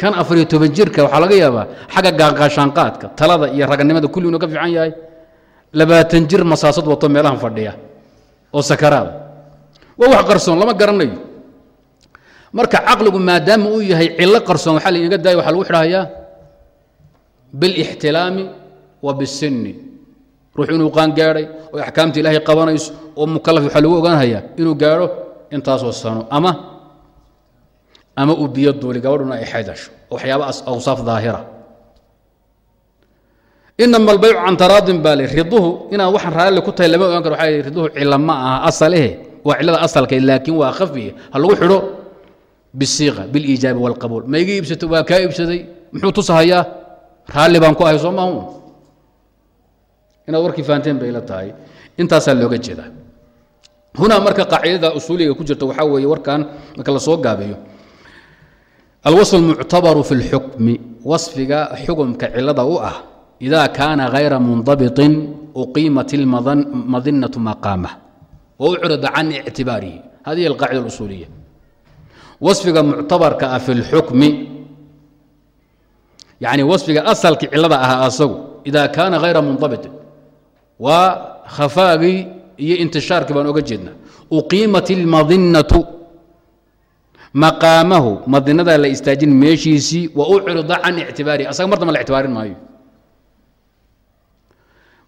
kan afar iyo toban jirka waxaa laga yaabaa xagga gaanqaashaanqaadka talada iyo raganimada kulli inuu ka fiican yahay. Labaatan jir masaasad wato meelahan fadhiya oo sakaraada waa wax qarsoon lama garanayo. Marka caqligu maadaama uu yahay cillo qarsoon waxaa la inaga daaya waxaa lagu xidhahayaa bilixtilaami wa bisinni ruux inuu qaangaadhay oo axkaamta ilaahay qabanayso oo mukalaf waxaa lagu ogaanhayaa inuu gaadho intaasoo sano ama ama uu biyo duuli gabadhuna ay xaydasho waxyaaba awsaaf daahira. Inama albaycu can taraadin baa riduhu inaan waxaan raalli ku tahay lama ogaan karo. Waxaa riduhu cilo ma aha asalehe. Waa cilada asalka laakiin waa khafiye ha lagu xidho? Bisiiqa biliijaabi walqabuul. Ma iga iibsato waa kaa iibsaday? Muxuu tusahayaa? Raalli baan ku ahay soo maahu inaad warkii fahanteen bay la tahay. Intaasaa looga jeedaa. Hunaa marka qaacidada usuuliga ku jirta waxaa weeye warkan marka la soo alwasf almuctabaru fi اlxukmi wasfiga xukumka cilada u ah ida kaana hayra mundabiطin uqiimat اlmadinatu maqaamah waucrida can ictibaarihi hadihi alqaacida اlusuuliya wasfiga muctabarka ah fi اlxukmi yani wasfiga asalkii cilada ahaa asagu ida kaana hayra mundabiطin waa khafaagii iyo intishaarkii baan oga jeedna uqiimat اlmadinatu maqaamahu madinadaa la istaajin meeshiisii wa ucrida can ictibaarihi asaga mar la ictibaarin maayo.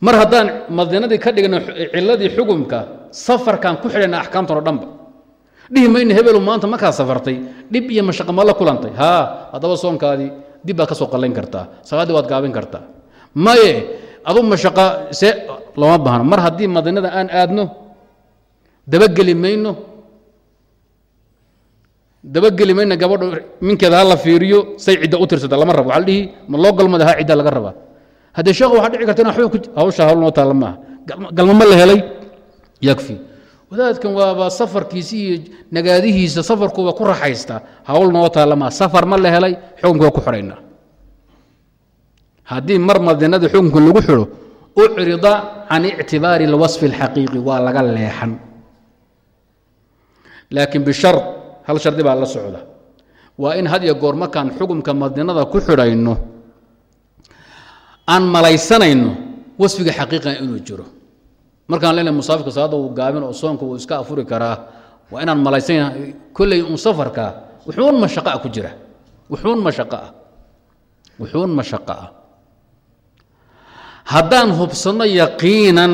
Mar haddaan madinadii ka dhigno ciladii xukumka safarkan ku xidhayna axkaamtan oo dhanba. Dhihi mayna hebelu maanta markaa safartay dhib iyo mashaqa ma la kulantay. Haa haddaba soonkaadii dib baad ka soo qallayn kartaa salaaddii waad gaabin kartaa. Maye adu mashaqa see looma baahno. Mar haddii madinada aan aadno dabageli mayno dabageli mayna gabadho minkeeda ha la fiiriyo say cidda u tirsata lama rabo. Waxa la dhihi ma loo galmada ha cidda laga rabaa haddee sheekhu waxaa dhici karta in hawsha hawl noo taalla maaha. Galmo ma la helay? Yakfi. Wadaadkan waaba safarkiisi iyo nagaadihiisa safarkuuba ku raxaysta. Hawl noo taalla maaha. Safar ma la helay xukunka waa ku xidhaynaa haddii mar madinada xukunka lagu xidho ucrida can ictibaari اlwasfi اlxaqiiqi waa laga leexan. Laakiin bishar hal shardi baa la socda? Waa in had iyo goor markaan xukumka madinada ku xidhayno aan malaysanayno wasfiga xaqiiqiga inuu jiro. Markaan leenahay musaafirka salaadda wuu gaabin oo soonka wuu iska afuri karaa waa inaan malaysanya kolley un safarka wuxuun mashaqaa ku jira. Wuxuun mashaqaa wuxuun mashaqa. Ah haddaan hubsanno yaqiinan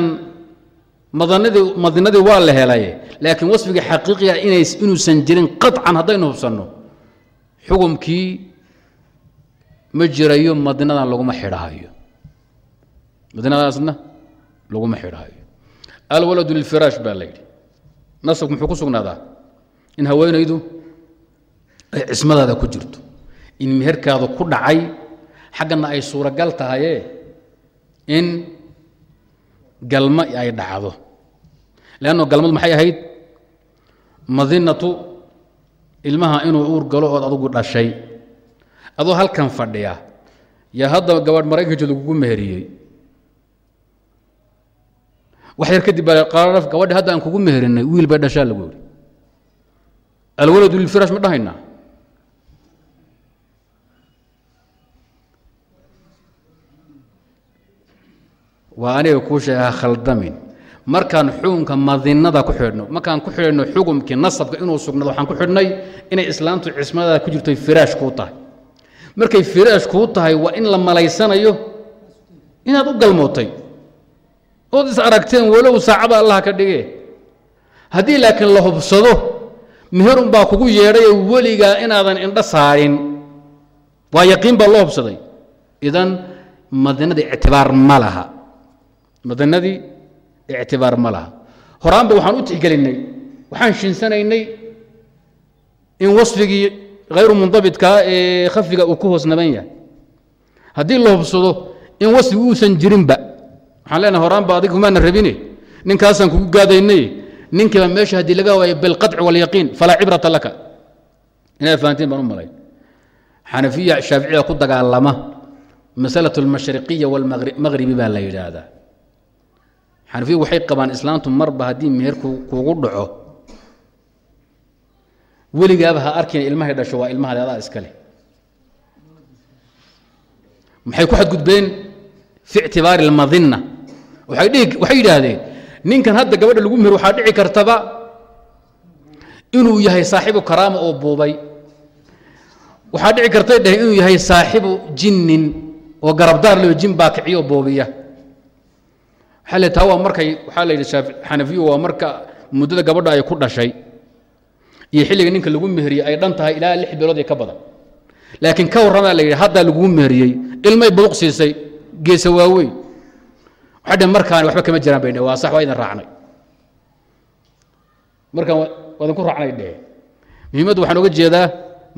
madinadii waa la helay. Laakiin wasfiga xaqiiqiga inays inuusan jirin qaطcan haddaynu hubsanno xukumkii ma jirayo madinadan laguma xidhahayo madinadaasna laguma xidhahayo alwaladu lilfiraash baa la yidhi. Nasabku muxuu ku sugnaadaa? In haweenaydu ay cismadaada ku jirto. In meherkaadu ku dhacay. Xaggana ay suuragal tahaye in galma ay dhacdo leanno galmadu maxay ahayd madinatu ilmaha inuu uur galo ood adugu dhashay adoo halkan fadhiya yaa hadda gabadh maraykanka lagugu meheriyey wax yar kadib baa gabadhi hadda aan kugu meherinay wiil bay dhashaa lagu yihi alwaladu lilfiraash ma dhahaynaa waa aniga kuu sheegaa khaldamin markaan xukunka madinada ku xidhno markaan ku xidhno xukumkii nasabka inuu sugnaado waxaan ku xidhnay inay islaamtu cismadaada ku jirto firaash kuu tahay. Markay firaash kuu tahay waa in la malaysanayo inaad u galmootay. Ood is aragteen walow saacada allah ka dhige haddii laakiin la hubsado meherun baa kugu yeedhayoo weligaa inaadan indho saarin. Waa yaqiin baa loo hubsaday. Idan madinadii ictibaar ma laha. Madinadii ictibaar ma laha horaanba waxaan u tixgelinnay waxaan shinsanaynay in wasfigii hayru mundabitkaa ee khafiga uu ku hoos naban yahay haddii la hubsado in wasfigi uusan jirinba waxaan leenahay horaanba adig kumaana rabine ninkaasaan kugu gaadaynay ninkiiba meesha haddii laga waayo bilqaطci wاlyaqiin falaa cibrata laka inaad fahantiin baan u malay xanafiya shaaficiya ku dagaalama masalaة اlmashriqiya wاlmaqribi baa la yidhaahdaa xanafiya waxay qabaan islaamtu marba haddii meher kugu dhaco. Weligaaba ha arkina ilmahay dhasho waa ilmahaadi adaa iskale maxay ku xadgudbeen? Fi ictibaari اlmadina waxay yidhaahdeen ninkan hadda gabadha lagu meher waxaa dhici kartaba inuu yahay saaxibu karaama oo buubay. Waxaa dhici kartay dheh inuu yahay saaxibu jinnin oo garabdaar leo jin baa boobiya waxaa le taa waa waxaa gabadha ay ku dhashay iyo xilliga ninka lagu meheriyey ay dhan tahay ilaa lix bilood iyo ka badan. Laakiin ka warramaa la yidhi haddaa laguu meheriyey ilmay buduq siisay geesa waaweyn. Waxay dheh markaani waxba kama jiraan bay waa sax waa idin raacnay. Markaan waa idinku raacnay dheh muhiimaddu waxaan oga jeedaa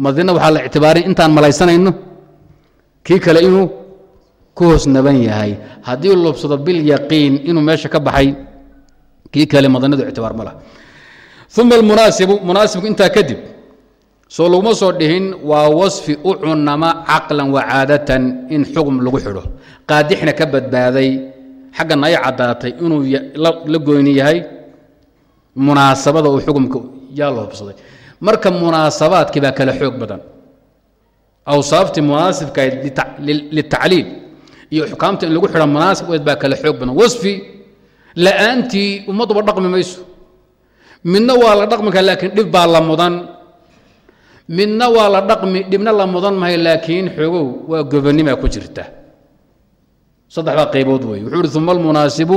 madina waxaa la ictibaarin intaan malaysanayno kii kale inuu ku hoos naban yahay. Haddii lubsado bilyaqiin inuu meesha ka baxay kii kale madinadu ictibaar ma laha. Uma almunaasibu munaasibku intaa kadib soo laguma soo dhihin waa wasfi u cunama caqlan wa caadatan in xugum lagu xidho. Qaadixna ka badbaaday xaggan ay caddaatay inuu la goyni yahay munaasabada uu xukumka yaa la hubsaday marka munaasabaadkii baa kale xoog badan. Awsaaftii munaasibkahayd litacliil iyo xukaamta in lagu xidha munaasib weed baa kale xoog badan. Wasfi la'aantii ummadduba dhaqmi mayso. Midna waa la dhaqmika laakiin dhib baa la mudan. Midna waa la dhaqmi dhibna la mudan mahay laakiin xoogow waa gobonnima ku jirta. Saddexdaa qaybood weeye. Wuxuu uhi uma almunaasibu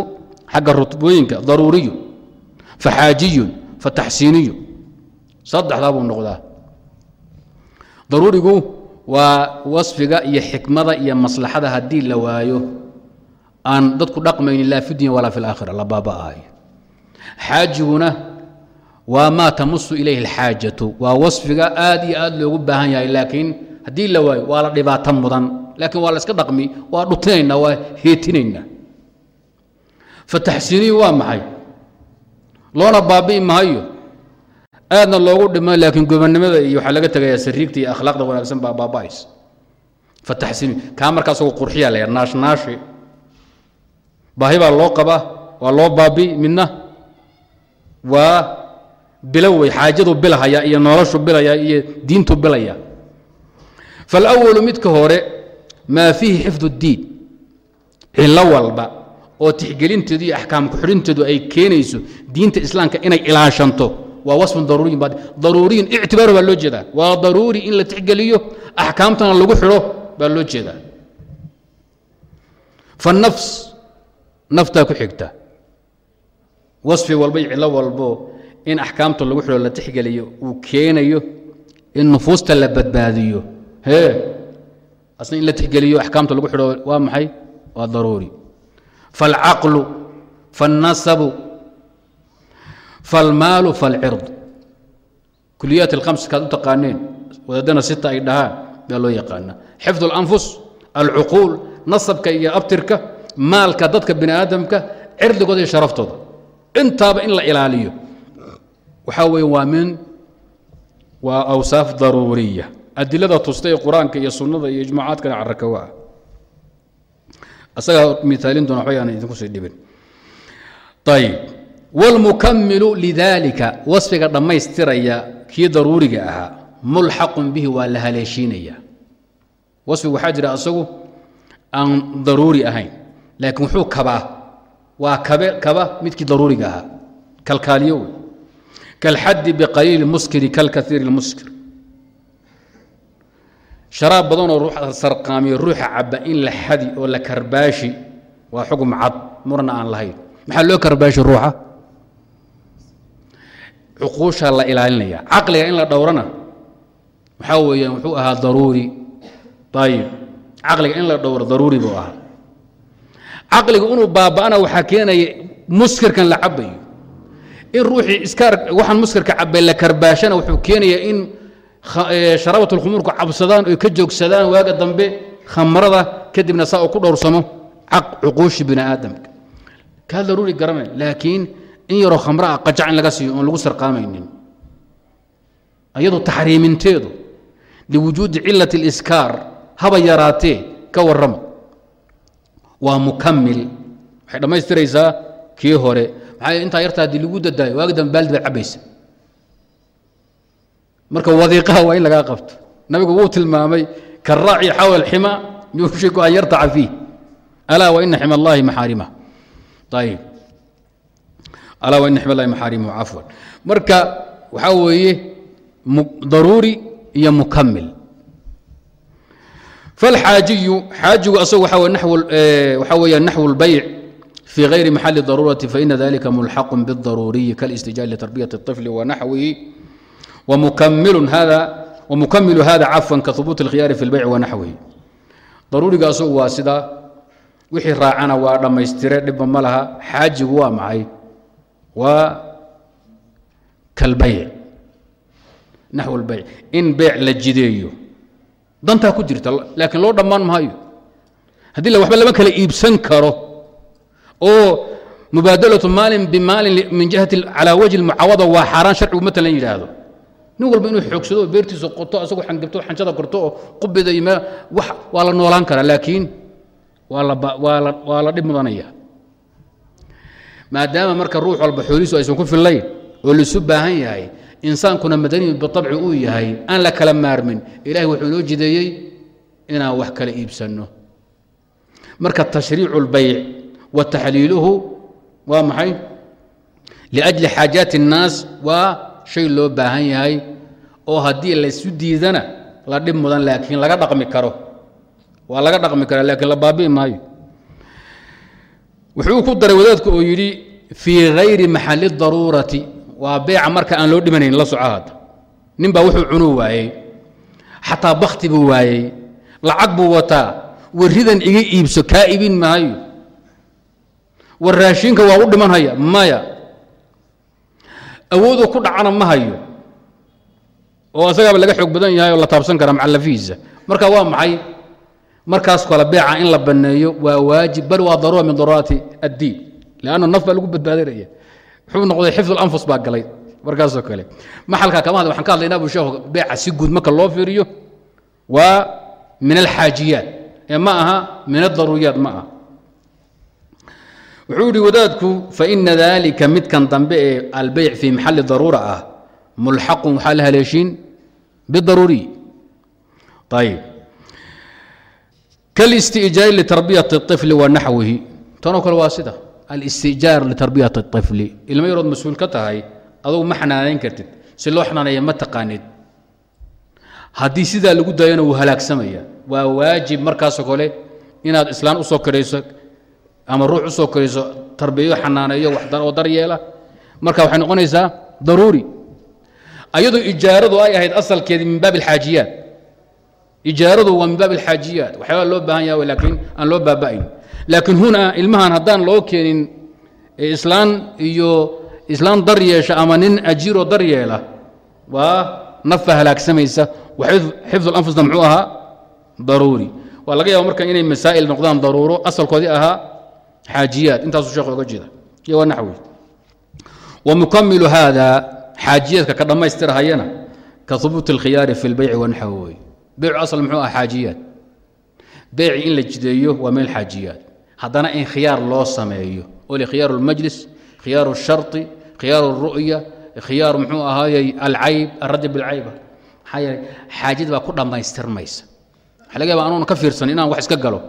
xagga rutbooyinka daruuriyu faxaajiyun fataxsiiniyu saddexdaa buu noqdaa. Daruurigu waa wasfiga iyo xikmada iyo maslaxada haddii la waayo aan dadku dhaqmaynin laa fi dunya walaa fi laakhira la baaba'aayo xaajiguna waa maa tamusu ilayhi alxaajatu waa wasfiga aad iyo aad loogu baahan yahay laakiin haddii la waayo waa la dhibaato mudan laakiin waa la iska dhaqmi waa dhutinaynaa waa heetinaynaa fataxsiiniyu waa maxay? Loona baabi'i maayo aadna loogu dhimo laakiin gobonnimada iyo waxaa laga tegayaa sariigta iyo akhlaaqda wanaagsan baa baaba'aysa fataxsiiniyu kaa markaa qurxiyaa la naashnaashi baahi baa loo qabaa waa loo baabi midna waa bilowey xaajadu bilahaya iyo noloshu bilaya iyo diintu bilaya. Faalawalu midka hore maa fiihi xifdu اddiin cillo walba oo tixgelinteedu iyo axkaam ku-xidhinteedu ay keenayso diinta islaamka inay ilaashanto waa wasfun daruuriyin baa daruuriyin ictibaaru baa loo jeedaa. Waa daruuri in la tixgeliyo axkaamtana lagu xidho baa loo jeedaa. Fanafs naftaa ku xigta. Wasfi walba iyo cillo walbo in axkaamta lagu xidho la tixgeliyo uu keenayo in nufuusta la badbaadiyo. Hee asna in la tixgeliyo axkaamta lagu xidho waa maxay? Waa daruuri. Falcaqlu faاlnasabu falmaalu falcird kuliyaat alkhams kaad u taqaaneen wadaadana sita ay dhahaan baa loo yaqaana xifd اlanfus alcuquul nasabka iyo abtirka maalka dadka bini aadamka cirdigooda iyo sharaftooda intaaba in la ilaaliyo waxaa weeye waa min waa awsaaf daruuriya adilada tusta ee qur'aanka iyo sunnada iyo ijmaacaadkana carakawa asagaa miaalin doona waxba idinku sii dhibin ayib wاlmukamilu lidalika wasfiga dhammaystiraya kii daruuriga ahaa mulxaqun bihi waa la haleeshiinaya wasfigu waxaa jira asagu aan daruuri ahayn laakiin wuxuu kabaa waa kabe kaba midkii daruuriga ahaa kalkaaliyo wey kalxaddi biqaliili muskiri kalkaiiri اlmuskir sharaab badanoo ruuxa sarqaamiyo ruuxa caba in la xadi oo la karbaashi waa xugum cad murna aan lahayn maxaa loo karbaashi ruuxa cuquusha la ilaalinaya. Caqliga in la dhowrana waxaa weeyaan wuxuu ahaa daruuri. Ayib caqliga in la dhowro daruuri buu ahaa. Caqliga inuu baaba'ana waxaa keenaya muskirkan la cabayo in ruuxii iskaar waxaan muskirka cabay la karbaashana wuxuu keenaya in sharabat اlkhumuurku cabsadaan oy ka joogsadaan waaga dambe khamrada kadibna saa uu ku dhowrsamo cuquushi bini aadamka. Kaa daruuri garanay laakiin in yaroo khamro ah qajac in laga siiyo oon lagu sarqaamaynin. Ayadu taxriiminteedu liwujuudi cilat اliskaar haba yaraatee ka warrama waa mukamil waxay dhammaystiraysaa kii hore. Maxaa intaa yarta haddii lagu dadaayo waaga dambe baaldi baad cabaysa marka wadiiqaha waa in lagaa qabto. Nabigu wuu tilmaamay karaaci xawla alxima yuushiku an yartaca fiih. Alaa waina xima allahi maxaarima. Ayib alaa waina xima allahi maxaarimahu cafwan marka waxaa weeye daruuri iyo mukamil falxaajiyu xaajigu asagu waxa waxaa weeya naxwu اlbayc في غير محل الضرورة فإن ذلك ملحق بالضروري كالاستجال لتربية الطفل ونحوه ومكمل هذا ومكمل هذا عفوا كثبوت الخيار في البيع ونحوه ضروري قاسو واسدا وحي راعنا ولما يسترى دب ملها حاج هو waa kalbayc naxw اlbayc in beyc la jideeyo dantaa ku jirta laakiin loo dhammaan maayo. Haddii waba lama kala iibsan karo oo mubaadalatu maalin bimaalin min jihati calaa wajhi mucaawada waa xaaraan sharcigu matalan yidhaahdo. Nin walba inuu xoogsado oo beertiisa qoto asagoo xangabto xanjada korto oo qubida waa la noolaan karaa laakiin waa la dhib mudanaya maadaama marka ruux walba xoolihiisu aysan ku fillayn oo laisu baahan yahay insaankuna madaniyu bitabci uu yahay aan la kala maarmin ilahay wuxuu inoo jideeyey inaan wax kala iibsanno. Marka tashriicu lbayc wataxliiluhu waa maxay? Liajli xaajaati الnaas waa shay loo baahan yahay oo haddii laysu diidana la dhib mudan laakiin laga dhaqmi karo. Waa laga dhaqmi kara laakiin la baabi'i maayo wuxuu ku daray wadaadku oo yidhi fii hayri maxali daruurati. Waa beeca marka aan loo dhimanayn la soco hadda nin baa wuxuu cunu waayey xataa bakti buu waayey lacag buu wataa waridan iga iibso kaa ibin maayo. War raashinka waa u dhiman haya maya. Awooduu ku dhacana ma hayo oo asagaaba laga xoog badan yahay oo la taabsan kara macalafihiisa marka waa maxay markaas kale beeca in la banneeyo waa waajib bal waa daruura min daruuraati addiin lanna naf baa lagu badbaadinaya. Wuxuu noqday xifd anfus baa galay markaasoo kale. Maxalka kama waxaan ka hadlaynaa buu sheekhu beeca si guud marka loo fiiriyo waa min alxaajiyaat ee ma aha min adaruuriyaat ma aha. Wuxuu yihi wadaadku faina dalika midkan dambe ee albeyc fii maxali daruura ah mulxaqun waxaa la haleeshiin bidaruuriy ayib kalistiijaari litarbiyati الطifli wa naxwihi tanoo kale waa sida alistiijaar litarbiyati الطifli ilmo yarood mas-uul ka tahay adugu ma xanaanayn kartid si loo xanaaneeya ma taqaanid haddii sidaa lagu daayana wuu halaagsamaya waa waajib markaasoo kale inaad islaan usoo karayso ama ruux usoo karayso tarbiyo xanaaneeyo wax oo daryeela marka waxay noqonaysaa daruuri ayadoo ijaaradu ay ahayd asalkeedii min baab alxaajiyaat ijaaradu waa min baab alxaajiyaat waxyaaba loo baahan yaha laakiin aan loo baaba'ayn laakiin huna ilmahan haddaan loo keenin islaan iyo islaan daryeesha ama nin ajiiroo daryeela waa nafa halaagsamaysa xifdu lanfusna muxuu ahaa? Daruuri. Waa laga yaaba marka inay masaa'il noqdaan daruuro asalkoodii ahaa xaajiyaad. Intaasuu sheekh oga jeeda. Iyo waa naxwi. Wa mukamilu haada xaajiyaadka ka dhammaystirhayana ka hubuuti اlkhiyaari fi اlbeyci wanaxwi wey beycu asal muxuu aha xaajiyaad beyci in la jideeyo waa meel xaajiyaad haddana in khiyaar loo sameeyo oli khiyaaru اlmajlis khiyaaru الsharطi khiyaaru الru'ya khiyaaru muxuu ahaayey alcayb alradi bilcayba maxaa yeeley xaajada baa ku dhammaystirmaysa waxaa laga yaba anuuna ka fiirsan inaan wax iska galo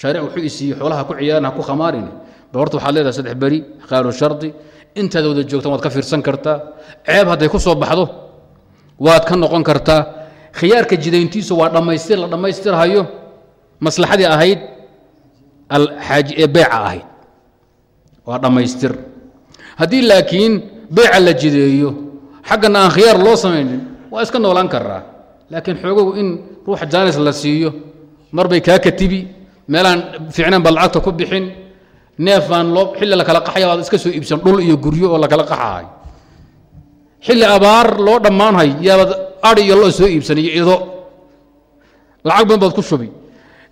shaaric wuxuu isiiyey xoolaha ku ciyaaran ha ku khamaarin ba horta waxaad leedahay saddex beri khiyaaru shardi intaad wada joogtaan waad ka fiirsan kartaa ceeb hadday ku soo baxdo waad ka noqon kartaa khiyaarka jidayntiisu waa dhammaystir la dhammaystirhayo maslaxadii ahayd ee beeca ahayd waa dhammaystir. Haddii laakiin beeca la jideeyo xaggana aan khiyaar loo samaynin waa iska noolaan karaa laakiin xoogow in ruuxa jaanis la siiyo mar bay kaa katibi meelaan fiicnaan baad lacagta ku bixin neefaan loo xilli la kala qaxaya baad iska soo iibsan dhul iyo guryo oo la kala qaxahay xilli abaar loo dhammaanhay yaabaad adhi iyo loo soo iibsan iyo ido lacag badan baad ku shubi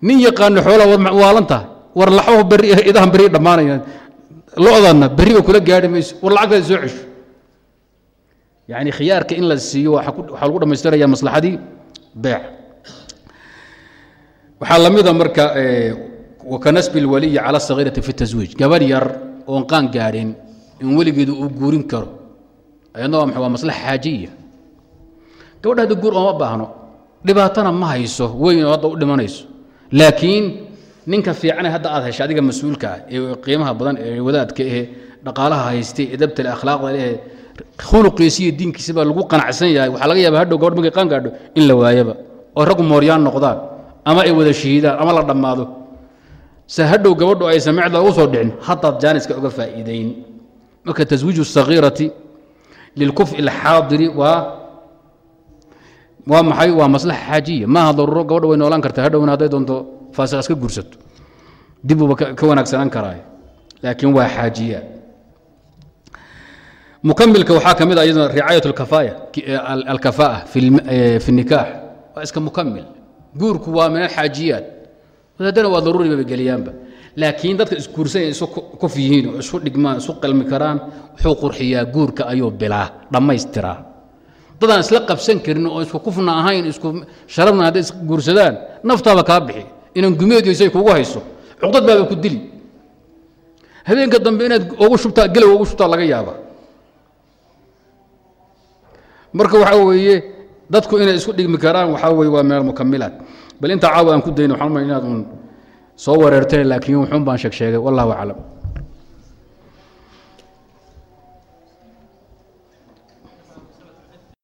nin yaqaano xoolaa war waalan tahay war laxbahu berri idahan berri dhammaanayaan lo-danna berriba kula gaari mayso war lacagtaada soo cesho yani khiyaarka in la siiyo waxaa lagu dhammaystiraya maslaxadii beec waxaa la mida marka wakanasbi اlwaliyi cala اsagiirati fi الtaswiij gabadh yar oon qaan gaadhin in weligeedu uu guurin karo ayadna waa waa maslaxa xaajiya gabadha hadda guur ooma baahno. Dhibaatana ma hayso weynoo hadda u dhimanayso. Laakiin ninka fiicane hadda aad heshay adiga mas'uulka ah ee qiimaha badan ee wadaadka ehe dhaqaalaha haystay ee dabtale akhlaaqda lehe khuluqiisi iyo diinkiisi baa lagu qanacsan yahay. Waxaa laga yaaba hadhow gabadh markay qaan gaadho in la waayaba oo raggu mooryaan noqdaan ama ay wada shahiidaan ama la dhammaado. Se hadhow gabadhu aysan micda ugu soo dhicin haddaad jaaniska uga faa'iidayn. Marka taswiiju sagiirati lilkuf الxaadiri waa waa maxay? Waa maslaxa xaajiya maaha daruuro gabadha way noolaan karta hadhowna hadday doonto faasiq iska gursato dibuuba ka wanaagsanaan karaayo laakiin waa xaajiya. Mukamilka waxaa ka mid a iyaduna ricaayat alkafa'a fi nikaax. Waa iska mukamil guurku waa min alxaajiyaat wadaadana waa daruuri baba geliyaanba. Laakiin dadka isguursan isu kuf yihiin oo isu dhigmaan isu qalmi karaan wuxuu qurxiyaa guurka ayuu bilaa dhammaystiraa dadaan isla qabsan karin oo isku kufna ahayn isku sharafna hadday isguursadaan naftaaba kaa bixi. Inaan gumeediisay kugu hayso cuqdad baaba ku dili. Habeenka dambe inaad ugu shubtaa gelow ugu shubtaa laga yaaba marka waxaa weeye dadku inay isku dhigmi karaan waxaa weye waa meel mukamilaat bal intaa caawa aan ku dayno waxaan umay inaad uun soo wareerteen laakiin wuxuun baan sheeg sheegay wallahu aclam